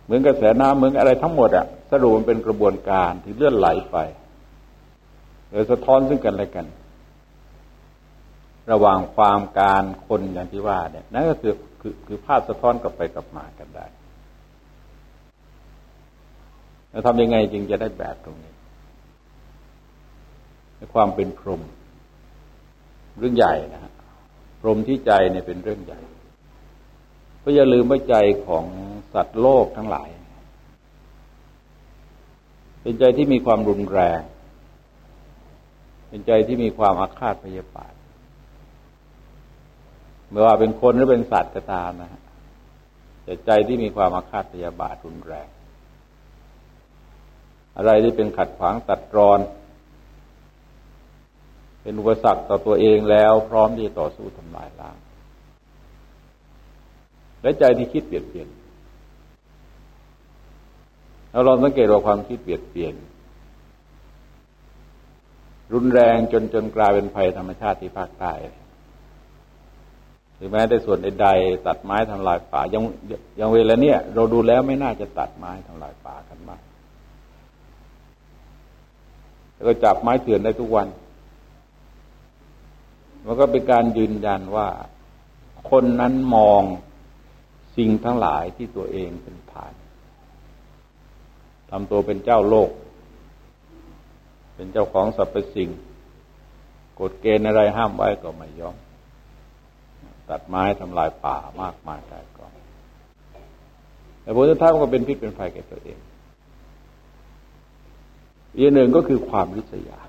เหมือนกระแสน้ำเหมือนอะไรทั้งหมดอะสรุปมันเป็นกระบวนการที่เลื่อนไหลไปเลยสะท้อนซึ่งกันและกัน ระหว่างความการคนอย่างที่ว่าเนี่ยนั่นก็คือคือคือภาพสะท้อนกลับไปกลับมากันได้ แล้วทำยังไงจึงจะได้แบบตรงนี้ความเป็นพรหมเรื่องใหญ่นะฮะพรหมที่ใจเนี่ยเป็นเรื่องใหญ่ก็อย่าลืมว่าใจของสัตว์โลกทั้งหลาย เป็นใจที่มีความรุนแรง เป็นใจที่มีความอาฆาตพยาบาทไม่ว่าเป็นคนหรือเป็นสัตว์ก็ตามนะฮะแต่ใจที่มีความอาฆาตพยาบาทรุนแรง อะไรที่เป็นขัดขวางตัดรอน เป็นอุปสรรคต่อตัวเองแล้วพร้อมที่ต่อสู้ทำลายล้างและใจที่คิดเปลี่ยนเปลี่ยนเราลองสังเกตว่าความคิดเปลี่ยนเปลี่ยน รุนแรงจนจนกลายเป็นภัยธรรมชาติที่ภาคใต้ถึงแม้ในส่วนใดๆตัดไม้ทำลายป่ายังยังเวลาเนี้ยเราดูแล้วไม่น่าจะตัดไม้ทำลายป่ากันมาก แล้วก็จับไม้เถื่อนได้ทุกวัน มันก็เป็นการยืนยันว่า คนนั้นมองสิ่งทั้งหลายที่ตัวเองเป็นผ่านทำตัวเป็นเจ้าโลก เป็นเจ้าของสรรพสิ่งกฎเกณฑ์อะไรห้ามไว้ก็ไม่ยอม ตัดไม้ทำลายป่ามากมายแต่ก่อนแต่ผลสุดท้ายก็เป็นพิษเป็นไฟแก่ตัวเอง อีกหนึ่งก็คือความริษยา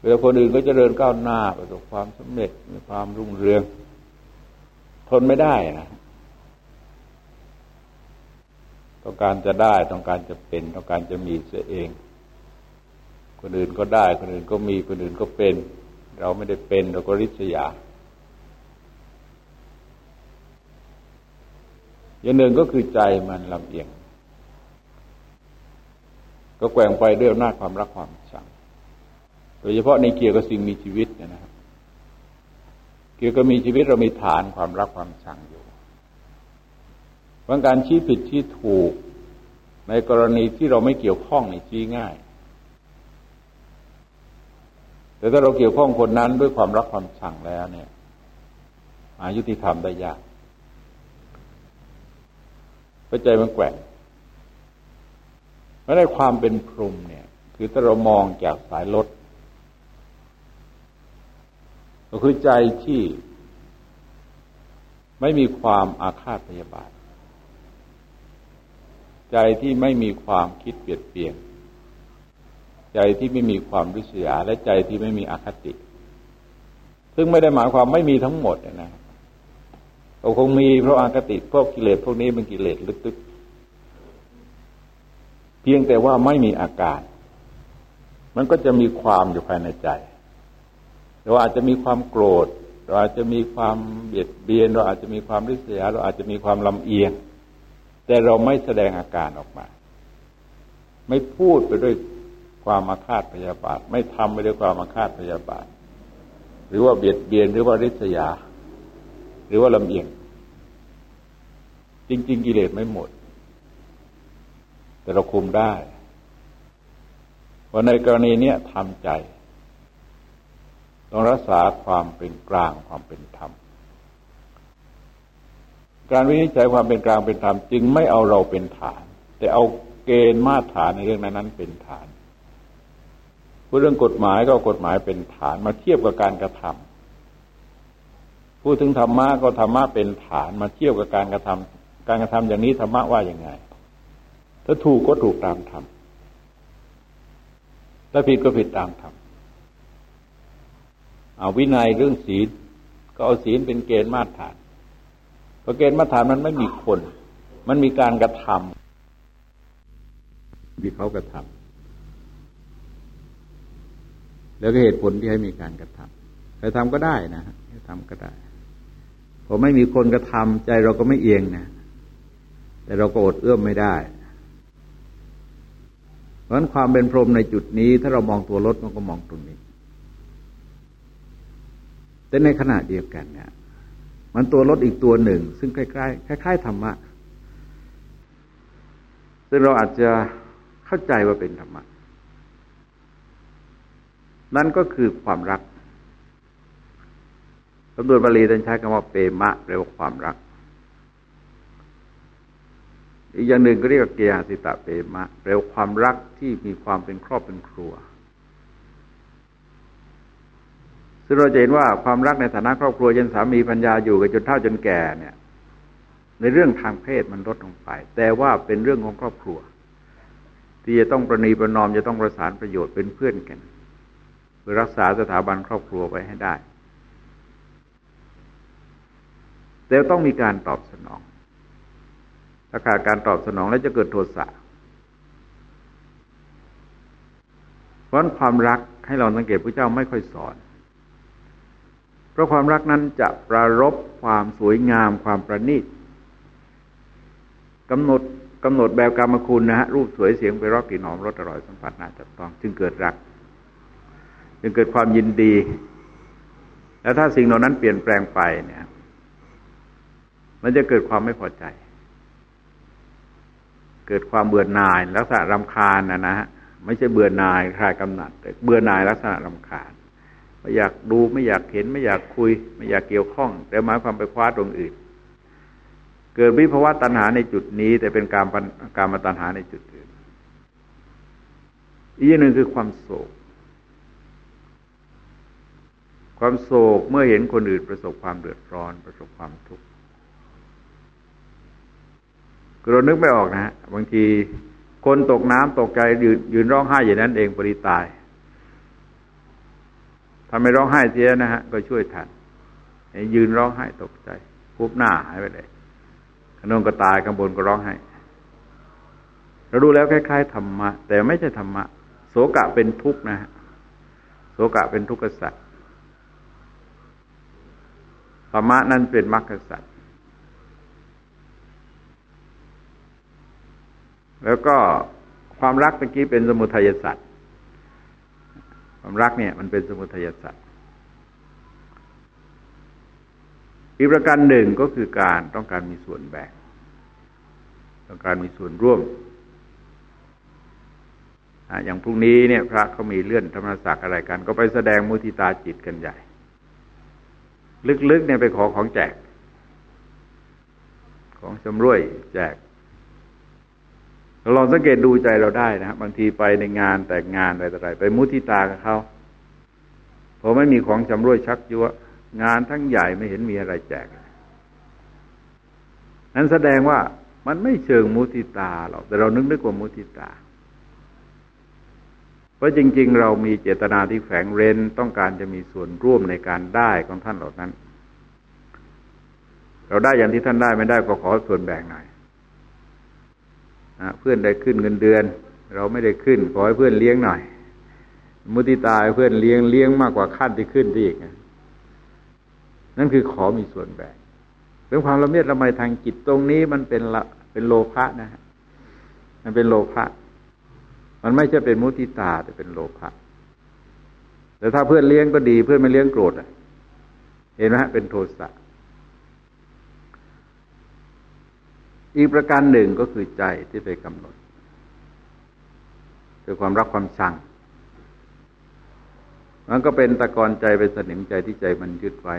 เวลาคนอื่นก็จเจริญก้าวหน้าประสบความสำเร็จมีความรุ่งเรือง ทนไม่ได้นะต้องการจะได้ต้องการจะเป็น ต้องการจะมีเสียเอง คนอื่นก็ได้ คนอื่นก็มีคนอื่นก็เป็น เราไม่ได้เป็นเราก็ริษยา อย่างหนึ่งก็คือใจมันลำเอียง ก็แกว่งไปด้วยอำนาจความรักความชัง โดยเฉพาะในเกี่ยวกับสิ่งมีชีวิตเนี่ยนะครับ เกี่ยวกับมีชีวิตเรามีฐานความรักความชังอยู่เพราะการชี้ผิดชี้ถูก ในกรณีที่เราไม่เกี่ยวข้องในชี้ง่าย แต่ถ้าเราเกี่ยวข้องคนนั้นด้วยความรักความชังแล้วเนี่ยอายุติธรรมได้ยากเพราะใจมันแกว่ง ไม่ได้ความเป็นพรหมเนี่ย คือถ้าเรามองจากสายรถก็คือใจที่ไม่มีความอาฆาตพยาบาท ใจที่ไม่มีความคิดเปลี่ยนเปลี่ยน ใจที่ไม่มีความริษยา และใจที่ไม่มีอคติ ซึ่งไม่ได้หมายความไม่มีทั้งหมดนะเราคงมีเพราะอาคติพวกกิเลสพวกนี้เป็นกิเลสลึก เพียงแต่ว่าไม่มีอาการ มันก็จะมีความอยู่ภายในใจ เราอาจจะมีความโกรธ เราอาจจะมีความเบียดเบียน เราอาจจะมีความริษยา เราอาจจะมีความลำเอียง แต่เราไม่แสดงอาการออกมา ไม่พูดไปด้วยความอาฆาตพยาบาท ไม่ทำไปด้วยความอาฆาตพยาบาท หรือว่าเบียดเบียน หรือว่าริษยา หรือว่าลำเอียง จริง ๆ กิเลสไม่หมด แต่เราคุมได้ ว่าในกรณีนี้ทำใจ ต้องรักษาความเป็นกลางความเป็นธรรม การวินิจฉัยความเป็นกลางเป็นธรรมจึงไม่เอาเราเป็นฐาน แต่เอาเกณฑ์มาตรฐานในเรื่องนั้นเป็นฐานพูดเรื่องกฎหมายก็กฎหมายเป็นฐานมาเทียบกับการกระทำพูดถึงธรรมะก็ธรรมะเป็นฐานมาเทียบกับการกระทำการกระทำอย่างนี้ธรรมะว่าอย่างไง ถ้าถูกก็ถูกตามธรรมถ้าผิดก็ผิดตามธรรมเอาวินัยเรื่องศีลก็เอาศีลเป็นเกณฑ์มาตรฐานเพราะเกณฑ์มาตรฐานมันไม่มีคน มันมีการกระทำที่เขากระทำแล้วก็เหตุผลที่ให้มีการกระทำใครทำก็ได้นะใครทำก็ได้พอไม่มีคนกระทำใจเราก็ไม่เอียงนะ แต่เราก็อดเอื้อมไม่ได้ ราะฉะนั้นความเป็นพรหมในจุดนี้ ถ้าเรามองตัวรถมันก็มองตรงนี้ แต่ในขณะเดียวกันเนี่ย มันตัวรถอีกตัวหนึ่ง ซึ่งใกล้ๆคล้ายๆธรรมะ ซึ่งเราอาจจะเข้าใจว่าเป็นธรรมะ นั่นก็คือความรักสำนวนบาลีท่านใช้คำว่าเปมะแปลว่าความรัก อีกอย่างหนึ่งก็เรียกว่าเกียรติตะเปมะแปลว่าความรักที่มีความเป็นครอบเป็นครัว ซึ่งเราจะเห็นว่าความรักในฐานะครอบครัวยันสามีปัญญาอยู่กันจนเท่าจนแก่เนี่ย ในเรื่องทางเพศมันลดลงไป แต่ว่าเป็นเรื่องของครอบครัว ที่จะต้องประนีประนอมจะต้องประสานประโยชน์เป็นเพื่อนกันเพื่อรักษาสถาบันครอบครัวไว้ให้ได้ แต่ต้องมีการตอบสนอง ถ้าขาดการตอบสนองแล้วจะเกิดโทสะเพราะความรักให้เราสังเกตพระเจ้าไม่ค่อยสอน เพราะความรักนั้นจะปรารบความสวยงามความประณีตกำหนดกำหนดแบบกรรมคุณนะฮะรูปสวยเสียงไปรอบกลิ่นหอมรสอร่อยสัมผัสน่าจับต้อง จึงเกิดรัก จึงเกิดความยินดี แล้วถ้าสิ่งเหล่านั้นเปลี่ยนแปลงไปเนี่ย มันจะเกิดความไม่พอใจ เกิดความเบื่อหน่าย ลักษณะรำคาญนะนะฮะไม่ใช่เบื่อหน่ายคลายกำหนัดแต่เบื่อหน่ายลักษณะรำคาญไม่อยากดูไม่อยากเห็นไม่อยากคุย ไม่อยากเกี่ยวข้อง แต่หมายความไปคว้าตรงอื่น เกิดวิภาวะตัณหาในจุดนี้ แต่เป็นการการมาตัณหาในจุดอื่น อีกหนึ่งคือความโศก ความโศกเมื่อเห็นคนอื่นประสบความเดือดร้อน ประสบความทุกข์ เรานึกไม่ออกนะฮะบางทีคนตกน้ำตกใจยืนยืนร้องไห้อย่างนั้นเองปริตายถ้าไม่ร้องไห้เสียนะฮะก็ช่วยทันยืนร้องไห้ตกใจพุบหน้าหายไปเลยขนงก็ตายข้างบนก็ร้องไห้เราดูแล้วคล้ายๆธรรมะ แต่ไม่ใช่ธรรมะโสกะเป็นทุกข์นะฮะโสกะเป็นทุกข์สัตว์ธรรมะนั้นเป็นมรรคสัตว์ แล้วก็ความรักเมื่อกี้เป็นสมุทัยสัตว์ความรักเนี่ย มันเป็นสมุทัยสัตว์อีกประการหนึ่งก็คือการต้องการมีส่วนแบ่ง ต้องการมีส่วนร่วมอย่างพรุ่งนี้เนี่ยพระเขามีเลื่อนธรรมศักดิ์อะไรกัน ก็ไปแสดงมุทิตาจิตกันใหญ่ ลึกๆเนี่ยไปขอของแจก ของชำร่วยแจก เราลองสังเกตดูใจเราได้นะบางทีไปในงานแต่งงานอะไรต่ออะไรไปมุทิตากับเขาพอไม่มีของจำรวยชักยั่วงานทั้งใหญ่ไม่เห็นมีอะไรแจก นั้นแสดงว่ามันไม่เชิงมุทิตาหรอกแต่เรานึกนึกว่ามุทิตา เพราะจริง ๆ เรามีเจตนาที่แฝงเร้นต้องการจะมีส่วนร่วมในการได้ของท่านเหล่านั้น เราได้อย่างที่ท่านได้ไม่ได้ก็ขอส่วนแบ่งหน่อย เพื่อนได้ขึ้นเงินเดือน เราไม่ได้ขึ้นขอให้เพื่อนเลี้ยงหน่อย มุติตายเพื่อนเลี้ยงเลี้ยงมากกว่าขั้นที่ขึ้นที่อีกนั่นคือขอมีส่วนแบ่งเรื่องความละเมียดละไมทางจิตตรงนี้มันเป็นละเป็นโลภะนะฮะมันเป็นโลภะมันไม่ใช่เป็นมุติตาแต่เป็นโลภะแต่ถ้าเพื่อนเลี้ยงก็ดี เพื่อนไม่เลี้ยงโกรธเห็นไหมฮะเป็นโทสะ อีกประการหนึ่งก็คือใจที่ไปกำหนด คือความรักความชัง มันก็เป็นตะกอนใจเป็นสนิมใจที่ใจมันยึดไว้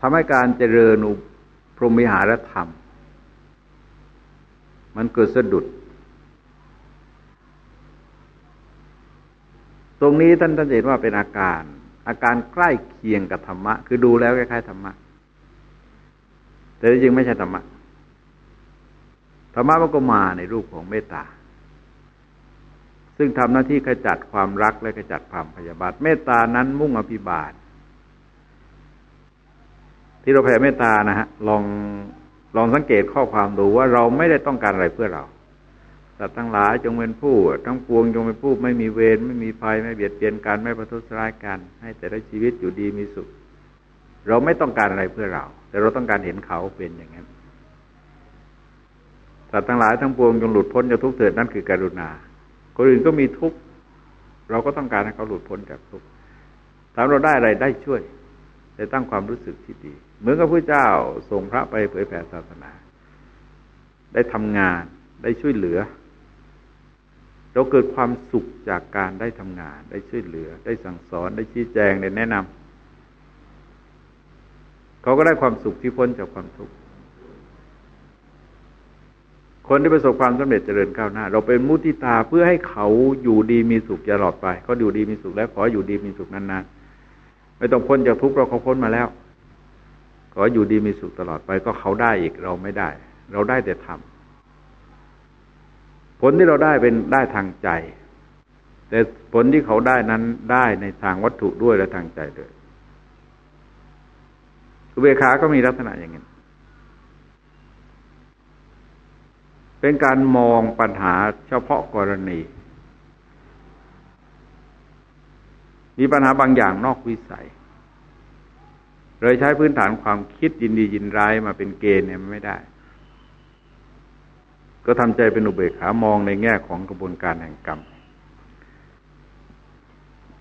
ทำให้การเจริญอุพรหมิหารธรรม มันเกิดสะดุด ตรงนี้ท่านท่านเห็นว่าเป็นอาการ อาการใกล้เคียงกับธรรมะ คือดูแล้วคล้ายๆธรรมะ แต่จริงไม่ใช่ธรรมะ ธรรมะมันก็มาในรูปของเมตตา ซึ่งทำหน้าที่ขจัดความรักและขจัดความพยาบาท เมตตานั้นมุ่งอภิบาลที่เราแผ่เมตตานะฮะ ลองลองสังเกตข้อความดูว่าเราไม่ได้ต้องการอะไรเพื่อเราสัตว์ทั้งหลายจงเป็นผู้ทั้งปวงจงเป็นผู้ไม่มีเวรไม่มีภัยไม่เบียดเบียนกันไม่ประทุษร้ายกัน ให้แต่ละชีวิตอยู่ดีมีสุข เราไม่ต้องการอะไรเพื่อเรา แต่เราต้องการเห็นเขาเป็นอย่างนั้นสัตว์ทั้งหลายทั้งปวงจงหลุดพ้นจากทุกข์เถิดนั่นคือการุณาคนอื่นก็มีทุกข์เราก็ต้องการให้เขาหลุดพ้นจากทุกข์ถามเราได้อะไรได้ช่วยได้ตั้งความรู้สึกที่ดี เหมือนกับพระเจ้าส่งพระไปเผยแผ่ศาสนา ได้ทำงานได้ช่วยเหลือ เราเกิดความสุขจากการได้ทำงาน ได้ช่วยเหลือ ได้สั่งสอนได้ชี้แจงได้แนะนำ เขาก็ได้ความสุขที่พ้นจากความทุกข์คนที่ประสบความสำเร็จเจริญก้าวหน้า เราเป็นมุติตาเพื่อให้เขาอยู่ดีมีสุขตลอดไปเขาอยู่ดีมีสุขแล้วขออยู่ดีมีสุขนานๆไม่ต้องพ้นจากทุกข์เราเขาพ้นมาแล้ว ขออยู่ดีมีสุขตลอดไป ก็เขาได้อีกเราไม่ได้ เราได้แต่ทำผลที่เราได้เป็นได้ทางใจ แต่ผลที่เขาได้นั้นได้ในทางวัตถุด้วยและทางใจด้วย อุเบกขาก็มีลักษณะอย่างนี้เป็นการมองปัญหาเฉพาะกรณี มีปัญหาบางอย่างนอกวิสัยเลยใช้พื้นฐานความคิดยินดียินร้ายมาเป็นเกณฑ์เนี่ยมันไม่ได้ ก็ทำใจเป็นอุเบกขามองในแง่ของกระบวนการแห่งกรรม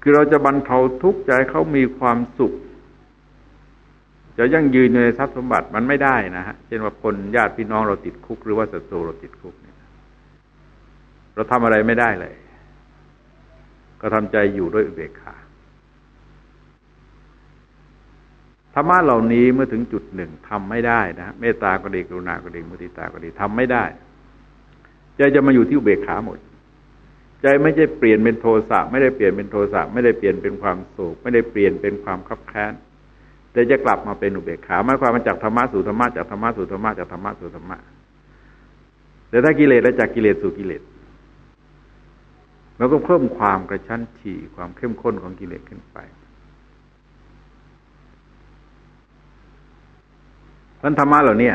คือเราจะบรรเทาทุกข์ใจเขามีความสุข จะยั่งยืนในทรัพย์สมบัติมันไม่ได้นะฮะเช่นว่าคนญาติพี่น้องเราติดคุก หรือว่าศัตรูเราติดคุกเนี่ย เราทำอะไรไม่ได้เลย ก็ทำใจอยู่ด้วยอุเบกขาธรรมะเหล่านี้เมื่อถึงจุดหนึ่งทำไม่ได้นะเมตตาก็ดีกรุณาก็ดีมุติตาก็ดีทำไม่ได้ใจจะมาอยู่ที่อุเบกขาหมด ใจไม่ใช่เปลี่ยนเป็นโทสะไม่ได้เปลี่ยนเป็นโทสะไม่ได้เปลี่ยนเป็นความโศกไม่ได้เปลี่ยนเป็นความคับแค้น แต่จะกลับมาเป็นอุเบกขาหมายความมาจากธรรมะสู่ธรรมะจากธรรมะสู่ธรรมะจากธรรมะสู่ธรรมะแต่ถ้ากิเลสแล้วจากกิเลสสู่กิเลสเราก็เพิ่มความกระชั้นฉี่ความเข้มข้นของกิเลสขึ้นไปพันธรรมะเหล่านี้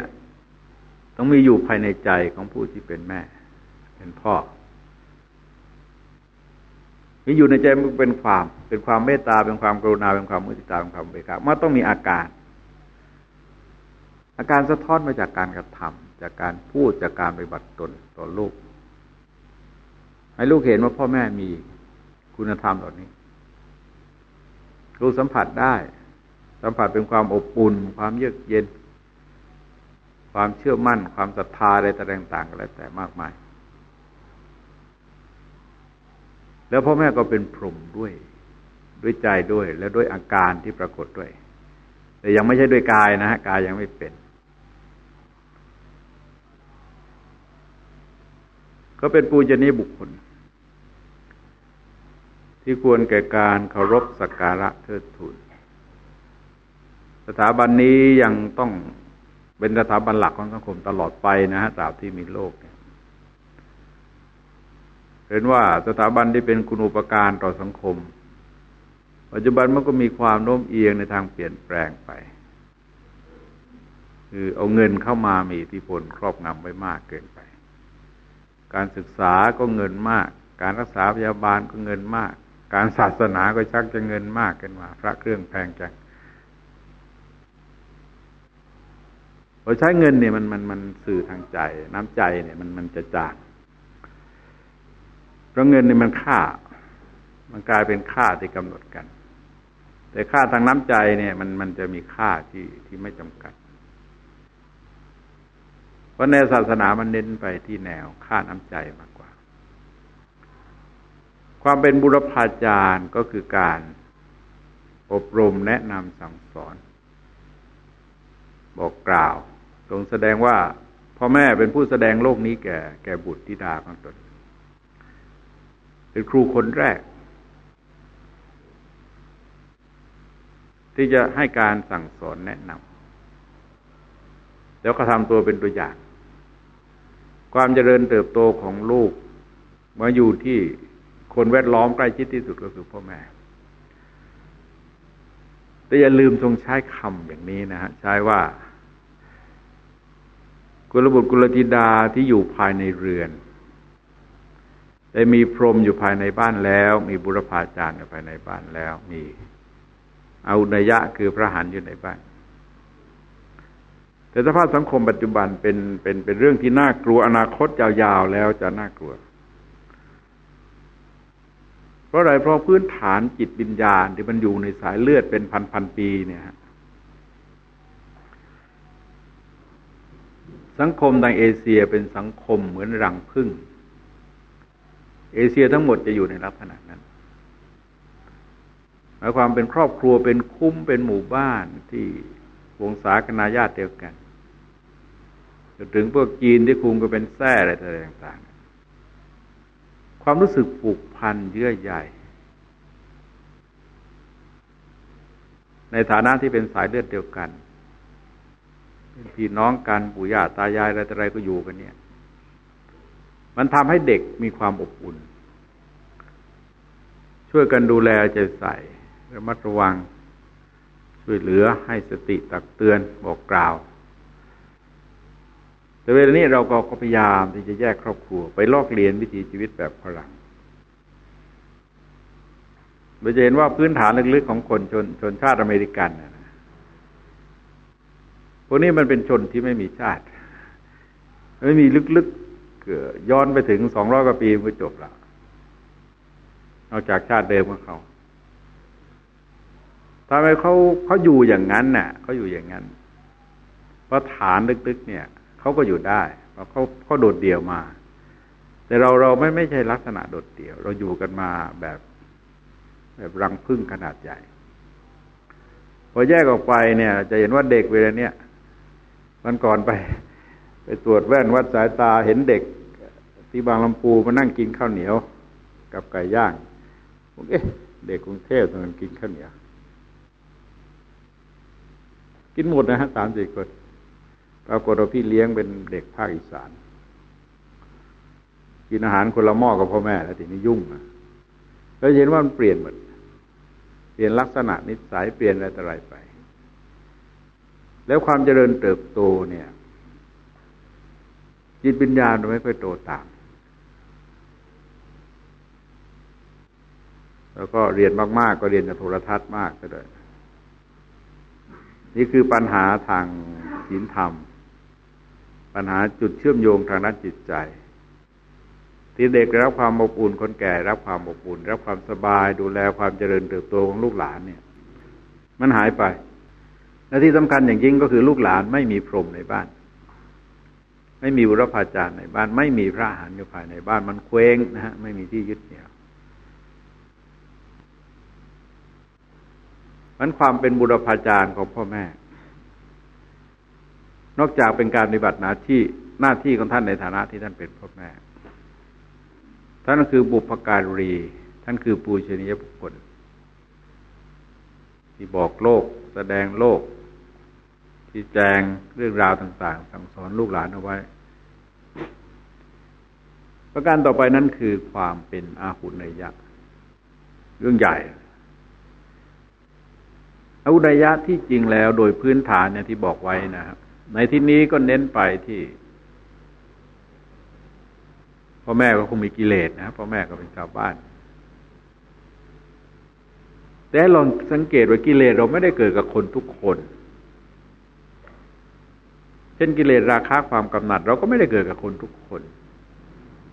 ต้องมีอยู่ภายในใจของผู้ที่เป็นแม่ เป็นพ่อ มีอยู่ในใจมันเป็นความ เป็นความเมตตาเป็นความกรุณาเป็นความมุติตาเป็นความเบิกบานมันต้องมีอาการ อาการสะท้อนมาจากการกระทำจากการพูดจากการปฏิบัติตนต่อลูก ให้ลูกเห็นว่าพ่อแม่มีคุณธรรมเหล่านี้ลูกสัมผัสได้ สัมผัสเป็นความอบอุ่น ความเยือกเย็น ความเชื่อมั่น ความศรัทธาอะไรต่างๆอะไรแต่มากมาย แล้วพ่อแม่ก็เป็นพรหมด้วย ด้วยใจด้วย และด้วยอาการที่ปรากฏด้วย แต่ยังไม่ใช่ด้วยกายนะฮะกายยังไม่เป็น ก็เป็นปูชนียบุคคล ที่ควรแก่การเคารพสักการะเทิดทูนสถาบันนี้ยังต้องเป็นสถาบันหลักของสังคมตลอดไปนะฮะตราบที่มีโลก เห็นว่าสถาบันที่เป็นคุณูปการต่อสังคม ปัจจุบันมันก็มีความโน้มเอียงในทางเปลี่ยนแปลงไป คือเอาเงินเข้ามามีอิทธิพลครอบงำไว้มากเกินไป การศึกษาก็เงินมาก การรักษาพยาบาลก็เงินมาก การศาสนาก็ชักจะเงินมากกันมา พระเครื่องแพงจังเราใช้เงินเนี่ยมันมันมันสื่อทางใจ น้ำใจเนี่ยมันมันจะจาง ราะเงินเนี่ยมันค่า มันกลายเป็นค่าที่กำหนดกัน แต่ค่าทางน้ำใจเนี่ย มันมันจะมีค่าที่ที่ไม่จำกัด เพราะในศาสนามันเน้นไปที่แนวค่าน้ำใจมากกว่า ความเป็นบุรพาจารย์ก็คือการอบรมแนะนำสั่งสอน บอกกล่าวทรงแสดงว่าพ่อแม่เป็นผู้แสดงโลกนี้แก่แก่บุตรธิดาของตน เป็นครูคนแรก ที่จะให้การสั่งสอนแนะนำแล้วก็ทำตัวเป็นตัวอย่าง ความเจริญเติบโตของลูกมาอยู่ที่คนแวดล้อมใกล้ชิดที่สุดก็คือพ่อแม่ แต่อย่าลืมทรงใช้คำอย่างนี้นะฮะใช้ว่า กุลบุตรกุลธิดาที่อยู่ภายในเรือน ได้มีพรมอยู่ภายในบ้านแล้ว มีบุรพาจารย์อยู่ภายในบ้านแล้ว มีอาุนยะคือพระหันอยู่ในบ้าน แต่สภาพสังคมปัจจุบันเป็นเป็นเป็นเรื่องที่น่ากลัวอนาคตยาวๆแล้วจะน่ากลัว เพราะอะไรเพราะพื้นฐานจิตวิญญาณที่มันอยู่ในสายเลือดเป็นพันพันปีเนี่ยสังคมทางเอเชียเป็นสังคมเหมือนรังพึ่ง เอเชียทั้งหมดจะอยู่ในลักษณะนั้น หมายความเป็นครอบครัวเป็นคุ้มเป็นหมู่บ้านที่วงศาคณาญาติเดียวกันจนถึงพวกจีนที่คุมก็เป็นแท้อะไรต่างๆ ความรู้สึกผูกพันเยื่อใยในฐานะที่เป็นสายเลือดเดียวกัน เป็นพี่น้องกันปู่ย่าตายายอะไรอะไรก็อยู่กันเนี่ย มันทำให้เด็กมีความอบอุ่น ช่วยกันดูแลใจใส่ระมัดระวัง ช่วยเหลือให้สติตักเตือนบอกกล่าว แต่เวลานี้เราก็พยายามที่จะแยกครอบครัว ไปลอกเรียนวิถีชีวิตแบบฝรั่งเราจะเห็นว่าพื้นฐานลึกๆของคนชนชนชาติอเมริกันนะพวกนี้มันเป็นชนที่ไม่มีชาติ ไม่มีลึกๆ ย้อนไปถึงสองร้อยกว่าปีมันก็จบละนอกจากชาติเดิมของเขาทำไมเขาเขาอยู่อย่างนั้นน่ะเขาอยู่อย่างนั้น เพราะฐานลึกๆเนี่ยเขาก็อยู่ได้เพราะเขาเขาโดดเดี่ยวมา แต่เราเราไม่ไม่ใช่ลักษณะโดดเดี่ยว เราอยู่กันมาแบบ แบบรังพึ่งขนาดใหญ่พอแยกออกไปเนี่ย จะเห็นว่าเด็กเวลาเนี้ยวันก่อนไป ไปตรวจแว่นวัดสายตาเห็นเด็ก ที่บางลำพูมานั่งกินข้าวเหนียว กับไก่ย่างผมเอ๊ะเด็กกรุงเทพทำไมกินข้าวเหนียว กินหมดนะฮะสามสี่คนปรากฏว่าพี่เลี้ยงเป็นเด็กภาคอีสาน กินอาหารคนละหม้อกับพ่อแม่แล้วทีนี้ยุ่งนะแล้วเห็นว่ามันเปลี่ยนหมดเปลี่ยนลักษณะนิสัยเปลี่ยนอะไรต่ออะไรไป แล้วความเจริญเติบโตเนี่ย จิตวิญญาณไม่ค่อยโตตาม แล้วก็เรียนมาก ๆ ก็เรียนจากโทรทัศน์มากก็เลยนี่คือปัญหาทางศีลธรรม ปัญหาจุดเชื่อมโยงทางด้านจิตใจ ที่เด็กรับความอบอุ่นคนแก่ รับความอบอุ่น รับความสบายดูแลความเจริญเติบโตของลูกหลานเนี่ย มันหายไปและที่สำคัญอย่างยิ่งก็คือลูกหลานไม่มีพรหมในบ้าน ไม่มีบุรพาจารย์ในบ้าน ไม่มีพระอาหารอยู่ภายในบ้าน มันเคว้งนะฮะไม่มีที่ยึดเหนี่ยว มันความเป็นบุรพาจารย์ของพ่อแม่ นอกจากเป็นการปฏิบัติหน้าที่หน้าที่ของท่านในฐานะที่ท่านเป็นพ่อแม่ ท่านคือบุพการี ท่านคือปูชนียบุคคล ที่บอกโลก แสดงโลก ที่แจงเรื่องราวต่าง ๆ สั่งสอนลูกหลานเอาไว้ ประการต่อไปนั้นคือความเป็นอาหุนยะเรื่องใหญ่ อาหุนยะที่จริงแล้วโดยพื้นฐานเนี่ยที่บอกไว้นะครับในที่นี้ก็เน้นไปที่พ่อแม่ก็คงมีกิเลสนะพ่อแม่ก็เป็นชาวบ้าน แต่ลองสังเกตว่ากิเลสเราไม่ได้เกิดกับคนทุกคน เช่นกิเลสราคะความกำหนัด เราก็ไม่ได้เกิดกับคนทุกคน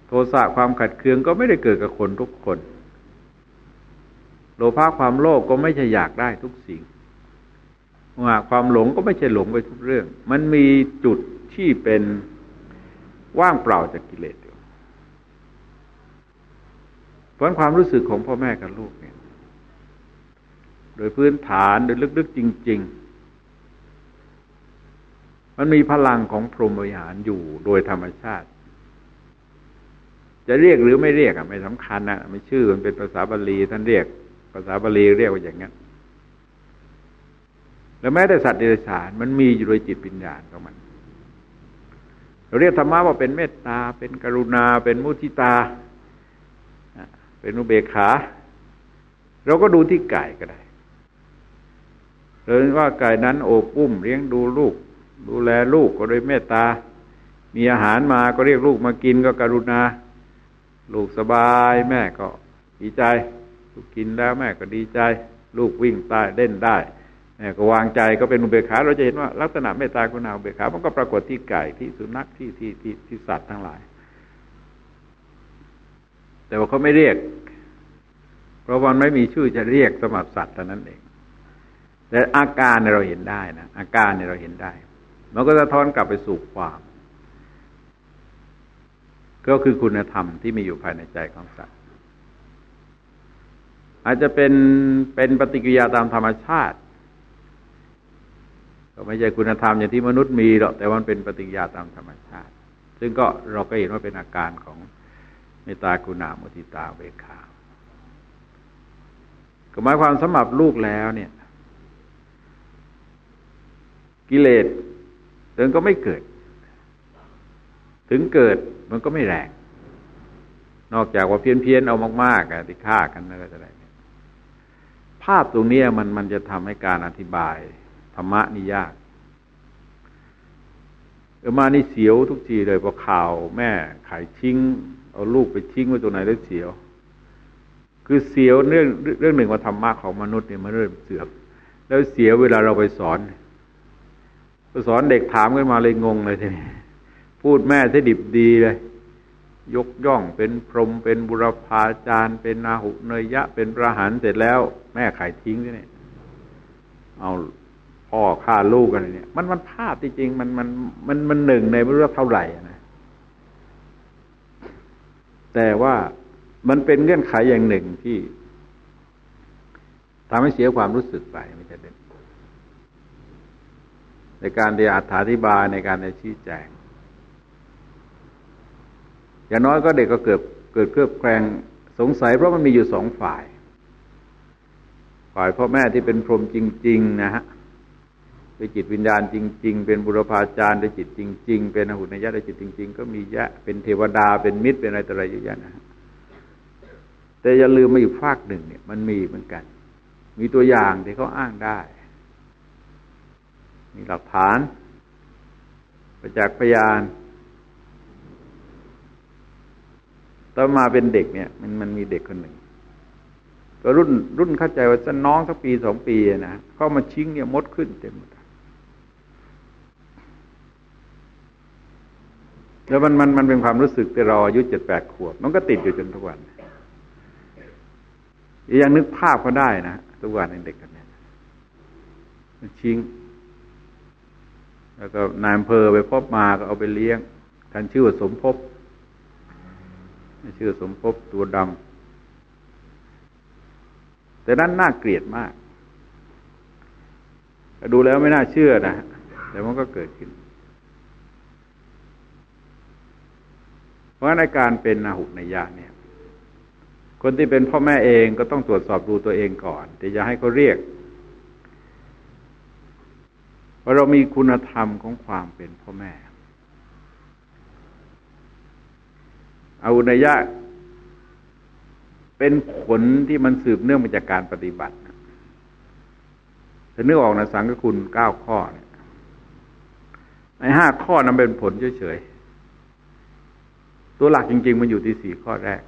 โทสะความขัดเคืองก็ไม่ได้เกิดกับคนทุกคน โลภะความโลภก็ไม่ใช่อยากได้ทุกสิ่ง ว่าความหลงก็ไม่ใช่หลงไปทุกเรื่อง มันมีจุดที่เป็นว่างเปล่าจากกิเลสอยู่เพราะความรู้สึกของพ่อแม่กับลูกเนี่ย โดยพื้นฐานโดยลึกๆจริง ๆ มันมีพลังของพรหมวิหารอยู่โดยธรรมชาติ จะเรียกหรือไม่เรียกอะไม่สำคัญนะไม่ชื่อมันเป็นภาษาบาลีท่านเรียก ภาษาบาลีเรียกว่าอย่างนั้น แล้วแม้แต่สัตว์เดรัจฉานมันมีอยู่โดยจิตปัญญาของมันเราเรียกธรรมะว่าเป็นเมตตา เป็นกรุณา เป็นมุทิตา เป็นอุเบกขา เราก็ดูที่กายก็ได้เลยว่ากายนั้นโอบอุ้มเลี้ยงดูลูก ดูแลลูกก็โดยเมตตา มีอาหารมาก็เรียกลูกมากินก็กรุณา ลูกสบายแม่ก็ดีใจ ลูกกินแล้วแม่ก็ดีใจ ลูกวิ่งใต้เล่นได้ ก็วางใจก็เป็นอุเบกขาเราจะเห็นว่าลักษณะเมตตาคุณาอุเบกขามันก็ปรากฏที่ไก่ที่สุนัขที่ที่ที่ที่สัตว์ทั้งหลาย แต่ว่าเขาไม่เรียก เพราะวันไม่มีชื่อจะเรียกสมับสัตว์เท่านั้นเอง แต่อาการเราเห็นได้นะอาการเนี่ยเราเห็นได้ มันก็จะท้อนกลับไปสู่ความก็คือคุณธรรมที่มีอยู่ภายในใจของสัตว์ อาจจะเป็นเป็นปฏิกิริยาตามธรรมชาติ ก็ไม่ใช่คุณธรรมอย่างที่มนุษย์มีหรอกแต่มันเป็นปฏิกิยาตามธรรมชาติ ซึ่งก็เราก็เห็นว่าเป็นอาการของเมตตากรุณามุทิตาเวขาก็หมายความสมับลูกแล้วเนี่ย กิเลสถึงก็ไม่เกิด ถึงเกิดมันก็ไม่แรงนอกจากว่าเพี้ยนเพียนเอามากๆที่ฆ่ากันนั่นก็จะได้ภาพตรงนี้มันมันจะทำให้การอธิบาย ธรรมะนี่ยาก เออมานี่เสียวทุกทีเลยพอข่าวแม่ขายทิ้ง เอาลูกไปทิ้งไว้ตรงไหนแล้วเสียว คือเสียวเรื่องเรื่องหนึ่งว่าธรรมะของมนุษย์เนี่ยมันเริ่มเสื่อมแล้วเสียเวลาเราไปสอนไปสอนเด็กถามกันมาเลยงงเลยทีนี้พูดแม่ที่ดิบดีเลย ยกย่องเป็นพรหมเป็นบุรพาจารย์เป็นนาหุเนยยะ เป็นพระหันเสร็จแล้ว แม่ขายทิ้งทีนี่เอา พ่อฆ่าลูกอะไรเนี่ย มันมันภาพจริงมันมันมันมันหนึ่งในไม่รู้เท่าไหร่นะแต่ว่ามันเป็นเงื่อนไขอย่างหนึ่งที่ทำให้เสียความรู้สึกไปไม่ใช่เด็นในการที่อธิบายในการในชี้แจงอย่างน้อยก็เด็กก็เกิดเกิดเครือบแคลงสงสัยเพราะมันมีอยู่สองฝ่าย ฝ่ายพ่อแม่ที่เป็นพรหมจริง ๆ นะฮะ ด้วยจิตวิญญาณจริง ๆ เป็นบุรพาจารย์ด้วยจิตจริง ๆ เป็นอหุนยะด้วยจิตจริง ๆ ก็มียะเป็นเทวดาเป็นมิตรเป็นอะไรต่ออะไรเยอะแยะนะแต่อย่าลืมมาอยู่ภาคหนึ่งเนี่ย มันมีเหมือนกัน มีตัวอย่างที่เขาอ้างได้ มีหลักฐานประจักษ์พยานต่อมาเป็นเด็กเนี่ย มันมันมีเด็กคนหนึ่งก็รุ่นรุ่นเข้าใจว่าจะน้องสักปีสองปีนะเข้ามาชิงเนี่ยมดขึ้นเต็มหมด แล้วมันมันมันเป็นความรู้สึกที่เราอายุเจ็ดแปดขวบ มันก็ติดอยู่จนทุกวันยังนึกภาพเขาได้นะทุกวันในเด็กกันเนี่ยชิง แล้วก็นายอำเภอไปพบมาก็เอาไปเลี้ยงท่านชื่อสมภพชื่อสมภพตัวดำแต่นั้นน่าเกลียดมากดูแล้วไม่น่าเชื่อนะแต่มันก็เกิดขึ้นเพ ราะในการเป็นนาหุนยะเนี่ย คนที่เป็นพ่อแม่เองก็ต้องตรวจสอบดูตัวเองก่อนแต่อย่าให้เขาเรียกว่าเรามีคุณธรรมของความเป็นพ่อแม่อาอุณยะ เป็นผลที่มันสืบเนื่องมาจากการปฏิบัติถ้านึกออกนะสังกคุณเก้าข้อเนี่ยในห้าข้อนั้นเป็นผลเฉยๆ ตัวหลักจริง ๆ มันอยู่ที่สี่ข้อแรก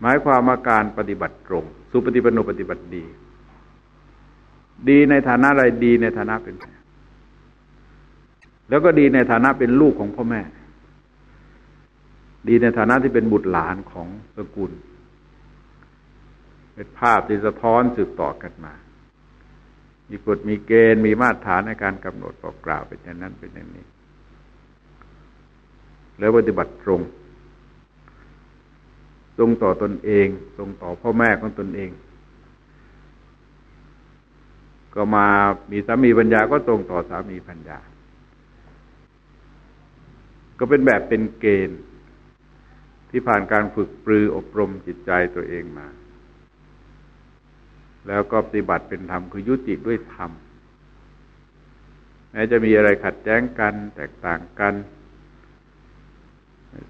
หมายความว่าการปฏิบัติตรง สุปฏิปันโนปฏิบัติดี ดีในฐานะอะไรดีในฐานะเป็น แล้วก็ดีในฐานะเป็นลูกของพ่อแม่ ดีในฐานะที่เป็นบุตรหลานของสกุลเป็นภาพที่สะท้อนสืบต่อกันมา มีกฎมีเกณฑ์มีมาตรฐานในการกำหนดบอกกล่าวเป็นอย่างนั้นเป็นอย่างนี้ แล้วปฏิบัติตรง ตรงต่อตนเอง ตรงต่อพ่อแม่ของตนเอง ก็มามีสามีปัญญาก็ตรงต่อสามีปัญญา ก็เป็นแบบเป็นเกณฑ์ ที่ผ่านการฝึกปรืออบรมจิตใจตัวเองมา แล้วก็ปฏิบัติเป็นธรรมคือยุติด้วยธรรมแม้จะมีอะไรขัดแย้งกัน แตกต่างกัน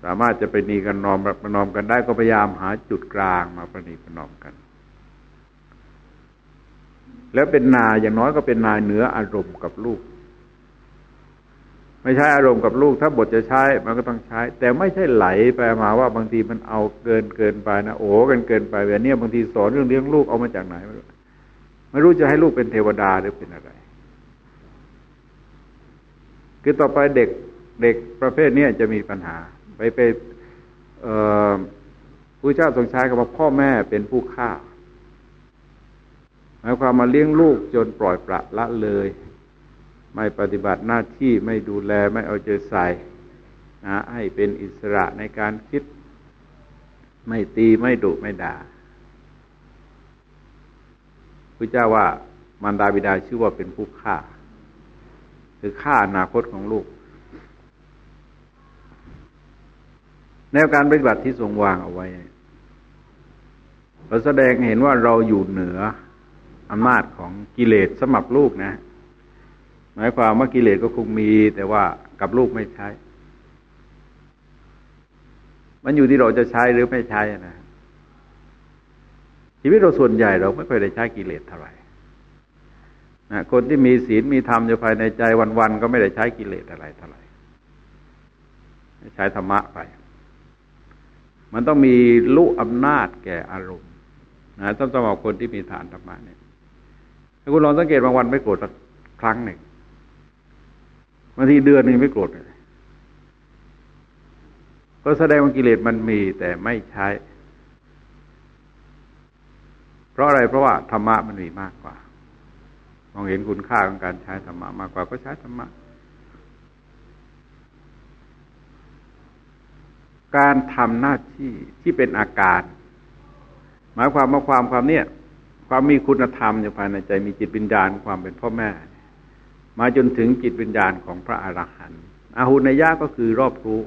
สามารถจะไปนีกันนอมประนอมกันได้ก็พยายามหาจุดกลางมาประนีประนอมกัน แล้วเป็นนายอย่างน้อยก็เป็นนายเหนืออารมณ์กับลูก ไม่ใช่อารมณ์กับลูก ถ้าบทจะใช้มันก็ต้องใช้ แต่ไม่ใช่ไหลไปมาว่าบางทีมันเอาเกินเกินไปนะโอ้กันเกินไปแบบนี้บางทีสอนเรื่องเลี้ยงลูกเอามาจากไหนไม่รู้ไม่รู้จะให้ลูกเป็นเทวดาหรือเป็นอะไร คือต่อไปเด็กเด็กประเภทนี้จะมีปัญหา ไปไปผู้เจ้าทรงใช้คำว่าพ่อแม่เป็นผู้ฆ่าหมายความมาเลี้ยงลูกจนปล่อยปละละเลย ไม่ปฏิบัติหน้าที่ไม่ดูแลไม่เอาใจใส่นะให้เป็นอิสระในการคิด ไม่ตีไม่ดุไม่ด่าพระเจ้าว่ามารดาบิดาชื่อว่าเป็นผู้ฆ่า คือฆ่าอนาคตของลูก แนวการปฏิบัติที่ทรงวางเอาไว้เราแสดงเห็นว่าเราอยู่เหนืออำนาจของกิเลสสมับลูกนะ หมายความว่ากิเลสก็คงมี แต่ว่ากับลูกไม่ใช้ มันอยู่ที่เราจะใช้หรือไม่ใช้นะชีวิตเราส่วนใหญ่เราไม่ค่อยได้ใช้กิเลสเท่าไหร่นะคนที่มีศีลมีธรรมอยู่ภายในใจวันๆก็ไม่ได้ใช้กิเลสอะไรเท่าไหร่ใช้ธรรมะไป มันต้องมีลุอำนาจแก่อารมณ์นะต้องสำหรับคนที่มีฐานธรรมะเนี่ยถ้าคุณลองสังเกตบางวันไม่โกรธสักครั้งหนึ่งบางทีเดือนหนึ่งไม่โกรธเลยก็แสดงว่ากิเลสมันมีแต่ไม่ใช้ เพราะอะไรเพราะว่าธรรมะมันมีมากกว่ามองเห็นคุณค่าของการใช้ธรรมะมากกว่าก็ใช้ธรรมะ การทำหน้าที่ที่เป็นอาการ หมายความว่าความความเนี้ยความมีคุณธรรมอยู่ภายในใจมีจิตวิญญาณความเป็นพ่อแม่ มาจนถึงจิตวิญญาณของพระอรหันต์อาหุนยะก็คือรอบรู้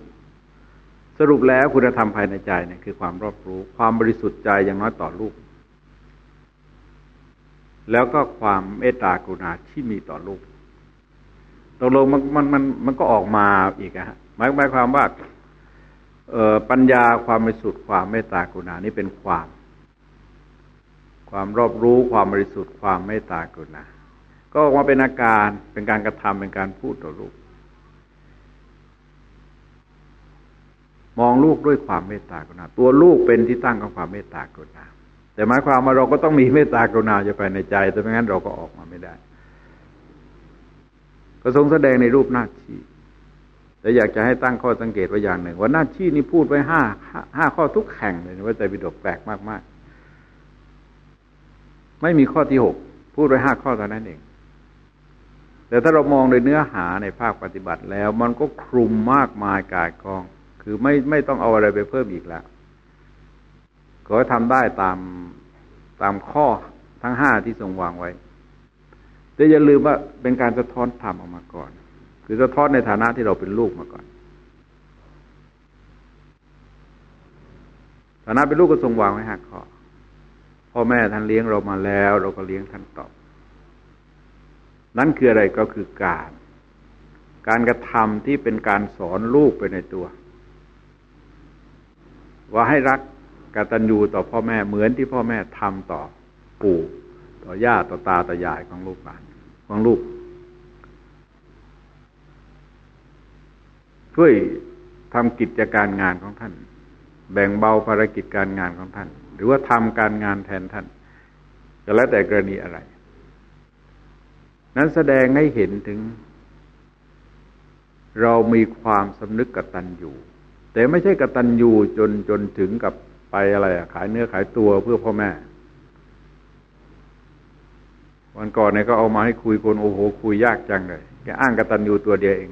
สรุปแล้วคุณธรรมภายในใจเนี่ยคือความรอบรู้ ความบริสุทธิ์ใจอย่างน้อยต่อลูก แล้วก็ความเมตตากรุณาที่มีต่อลูกตกลงมันมันมันมันก็ออกมาอีกอะหมายหมายความว่า ปัญญาความบริสุทธิ์ความเมตตากรุณานี่เป็นความ ความรอบรู้ความบริสุทธิ์ความเมตตากรุณา ก็ออกมาเป็นอาการเป็นการกระทำเป็นการพูดต่อลูก มองลูกด้วยความเมตตากรุณา ตัวลูกเป็นที่ตั้งของความเมตตากรุณา แต่หมายความว่าเราก็ต้องมีเมตตากรุณาอยู่ภายในใจแต่ไม่งั้นเราก็ออกมาไม่ได้ ก็ทรงแสดงในรูปหน้าที่ แต่อยากจะให้ตั้งข้อสังเกตไว้อย่างหนึ่ง ว่าหน้าที่นี้พูดไว้ห้าห้าข้อทุกแห่งเลยว่าใจบิดกแปลกมากๆ ไม่มีข้อที่หกพูดไว้ห้าข้อเท่านั้นเอง แต่ถ้าเรามองโดยเนื้อหาในภาคปฏิบัติแล้ว มันก็คลุมมากมายกายกอง คือไม่ไม่ต้องเอาอะไรไปเพิ่มอีกแล้วขอทำได้ตามตามข้อทั้งห้าที่ทรงวางไว้ แต่อย่าลืมว่าเป็นการสะท้อนธรรมออกมาก่อน คือสะท้อนในฐานะที่เราเป็นลูกมาก่อน ฐานะเป็นลูกก็ทรงวางไว้ห้าข้อพ่อแม่ท่านเลี้ยงเรามาแล้ว เราก็เลี้ยงท่านตอบนั่นคืออะไรก็คือการ การกระทำที่เป็นการสอนลูกไปในตัว ว่าให้รักกตัญญูต่อพ่อแม่เหมือนที่พ่อแม่ทำต่อปู่ต่อย่าต่อตาต่อยายของลูกหลานของลูก ช่วยทำกิจการงานของท่าน แบ่งเบาภารกิจการงานของท่าน หรือว่าทำการงานแทนท่านก็แล้วแต่กรณีอะไร นั้นแสดงให้เห็นถึง เรามีความสำนึกกตัญญูแต่ไม่ใช่กตัญญูจนจนถึงกับไปอะไรขายเนื้อขายตัวเพื่อพ่อแม่ วันก่อนเนี่ยก็เอามาให้คุยคนโอ้โห คุยยากจังเลยแกอ้างกตัญญูตัวเดียวเอง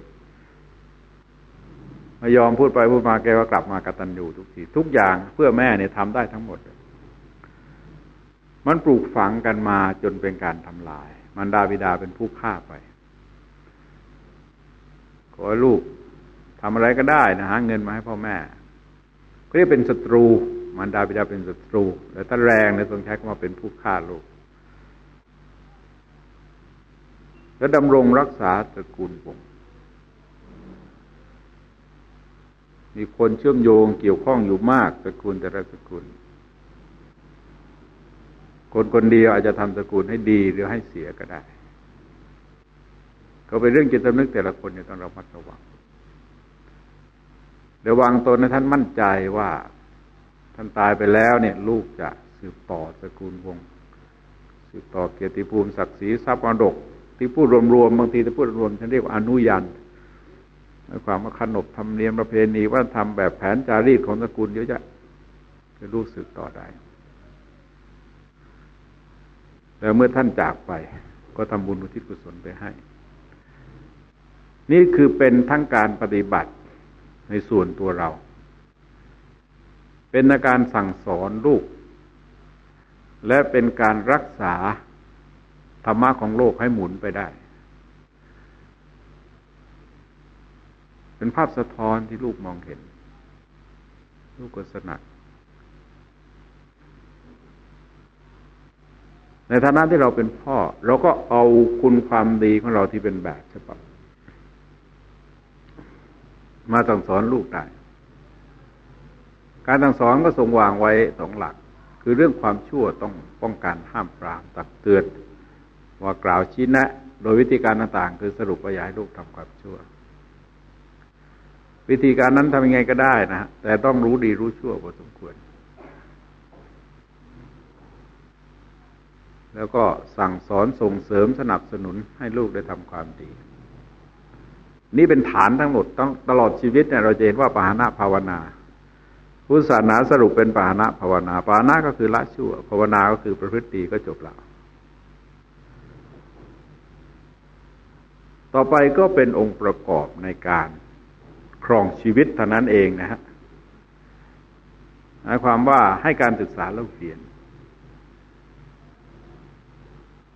ไม่ยอมพูดไปพูดมาแกก็กลับมากตัญญูทุกทีทุกอย่างเพื่อแม่เนี่ยทำได้ทั้งหมด มันปลูกฝังกันมาจนเป็นการทำลาย มันดาบิดาเป็นผู้ฆ่าไป ขอลูกทำอะไรก็ได้นะหาเงินมาให้พ่อแม่ก็เรียกเป็นศัตรูมันดาบิดาเป็นศัตรูแต่ถ้าแรงในทรงใช้ก็มาเป็นผู้ฆ่าลูก และดำรงรักษาตระกูลวง มีคนเชื่อมโยงเกี่ยวข้องอยู่มากตระกูลแต่ละตระกูลคนคนเดียวอาจจะทำตระกูลให้ดีหรือให้เสียก็ได้ ก็เป็นเรื่องจิตสำนึกแต่ละคนเนี่ยต้องระมัดระวังระวังตนนะท่านมั่นใจว่าท่านตายไปแล้วเนี่ย ลูกจะสืบต่อตระกูลวงสืบต่อเกียรติภูมิศักดิ์ศรีทรัพย์มรดก ที่พูดรวมๆบางทีจะพูดรวมฉันเรียกว่าอนุยัน ในความว่าขนบธรรมเนียมประเพณีว่าทำแบบแผนจารีตของตระกูลเยอะแยะจะรู้สึกต่อได้ แล้วเมื่อท่านจากไป ก็ทำบุญอุทิศกุศลไปให้ นี่คือเป็นทั้งการปฏิบัติในส่วนตัวเรา เป็นการสั่งสอนลูก และเป็นการรักษาธรรมะของโลกให้หมุนไปได้ เป็นภาพสะท้อนที่ลูกมองเห็น ลูกก็สนัดในฐานะที่เราเป็นพ่อ เราก็เอาคุณความดีของเราที่เป็นแบบฉบับมาสั่งสอนลูกได้ การสั่งสอนก็ทรงวางไว้สองหลัก คือเรื่องความชั่วต้องป้องกันห้ามปรามตักเตือนว่ากล่าวชี้แนะ โดยวิธีการต่างๆ คือสรุปว่าอย่าให้ลูกทำความชั่ว วิธีการนั้นทำยังไงก็ได้นะ แต่ต้องรู้ดีรู้ชั่วพอสมควร แล้วก็สั่งสอนส่งเสริมสนับสนุนให้ลูกได้ทำความดี นี่เป็นฐานทั้งหมดต้องตลอดชีวิตเนี่ยเราจะเห็นว่าปานาภาวนาพุทธศาสนาสรุปเป็นปานาภาวนาปานาก็คือละชั่ว ภาวนาก็คือประพฤติดีก็จบแล้วต่อไปก็เป็นองค์ประกอบในการ ครองชีวิตเท่านั้นเองนะฮะหมายความว่าให้การศึกษาเล่าเรียน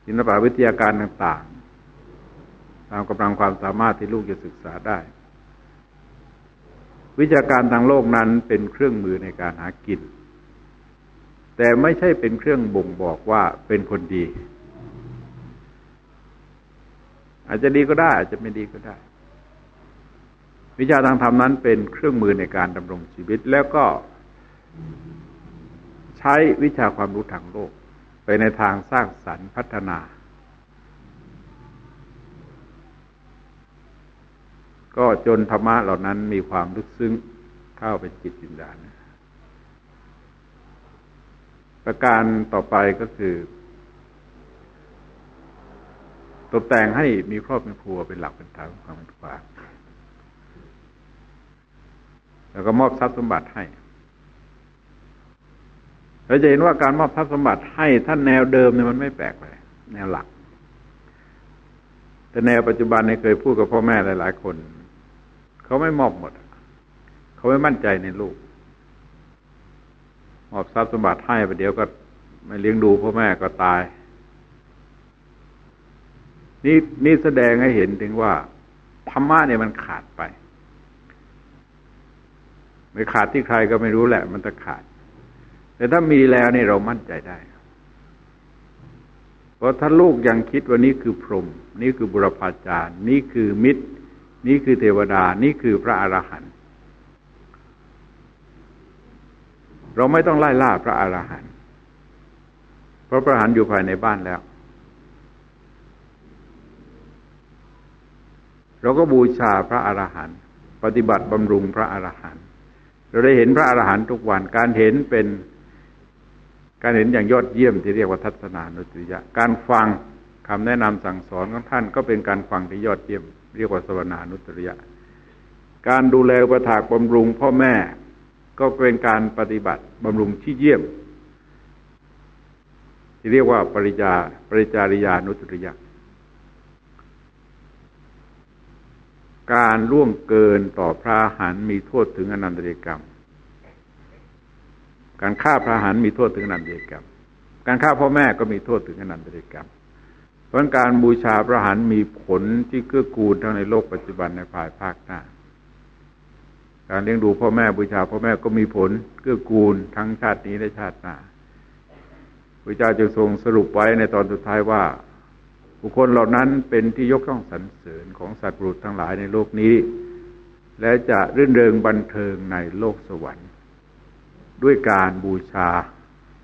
ศิลปวิทยาการต่างๆ ตามกำลังความสามารถที่ลูกจะศึกษาได้ วิชาการทางโลกนั้นเป็นเครื่องมือในการหากิน แต่ไม่ใช่เป็นเครื่องบ่งบอกว่าเป็นคนดี อาจจะดีก็ได้ อาจจะไม่ดีก็ได้ วิชาทางธรรมนั้นเป็นเครื่องมือในการดำรงชีวิต แล้วก็ใช้วิชาความรู้ทางโลก ไปในทางสร้างสรรค์พัฒนา ก็จนธรรมะเหล่านั้นมีความลึกซึ้งเข้าไปจิตวิญญาณประการต่อไปก็คือตกแต่งให้มีครอบมีครัวเป็นหลักเป็นฐานของความเป็นกลาง แล้วก็มอบทรัพย์สมบัติให้เราจะเห็นว่าการมอบทรัพย์สมบัติให้ท่านแนวเดิมเนี่ยมันไม่แปลกเลย แนวหลัก แต่แนวปัจจุบันเนี่ยเคยพูดกับพ่อแม่หลาย ๆ คน เขาไม่มอบหมด เขาไม่มั่นใจในลูก มอบทรัพย์สมบัติให้ไปเดี๋ยวก็ไม่เลี้ยงดูพ่อแม่ก็ตาย นี่นี่แสดงให้เห็นถึงว่าธรรมะเนี่ยมันขาดไป ไม่ขาดที่ใครก็ไม่รู้แหละ มันจะขาด แต่ถ้ามีแล้วนี่เรามั่นใจได้ เพราะถ้าลูกยังคิดว่านี่คือพรหมนี่คือบุรพาจารย์ นี่คือมิตร นี่คือเทวดา นี่คือพระอรหันต์เราไม่ต้องไล่ล่าพระอรหันต์เพราะพระอรหันต์อยู่ภายในบ้านแล้ว เราก็บูชาพระอรหันต์ปฏิบัติบำรุงพระอรหันต์ เราได้เห็นพระอรหันต์ทุกวัน การเห็นเป็น การเห็นอย่างยอดเยี่ยมที่เรียกว่าทัศนานุตริยะ การฟังคำแนะนำสั่งสอนของท่านก็เป็นการฟังที่ยอดเยี่ยม เรียกว่าสวนานุตริยะ การดูแลประถากบำรุงพ่อแม่ ก็เป็นการปฏิบัติบำรุงที่เยี่ยม ที่เรียกว่าปริยาปริจาริยานุตริยะ การล่วงเกินต่อพระหันมีโทษถึงอนันตริกรรม การฆ่าพระหันมีโทษถึงอนันตริกรรม การฆ่าพ่อแม่ก็มีโทษถึงอนันตริกรรม เพราะการบูชาพระหันมีผลที่เกื้อกูลทั้งในโลกปัจจุบันในภายภาคหน้า การเลี้ยงดูพ่อแม่บูชาพ่อแม่ก็มีผลเกื้อกูลทั้งชาตินี้และชาติหน้าพระเจ้าจะทรงสรุปไว้ในตอนสุดท้ายว่า บุคคลเหล่านั้นเป็นที่ยกย่องสรรเสริญของสัตว์บุรุษทั้งหลายในโลกนี้ และจะรื่นเริงบันเทิงในโลกสวรรค์ ด้วยการบูชา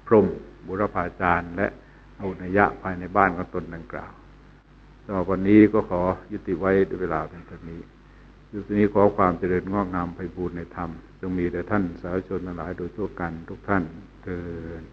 พรหมบุรพาจารย์ และอุนยะภายในบ้านของตนดังกล่าวสำหรับวันนี้ก็ขอยุติไว้ด้วยเวลาเป็นเท่านี้ ยุตินี้ขอความเจริญงอกงามไปบูรณนธรรม จงมีแด่ท่านสาธุชนทั้งหลายโดยทั่วกันทุกท่านเกิด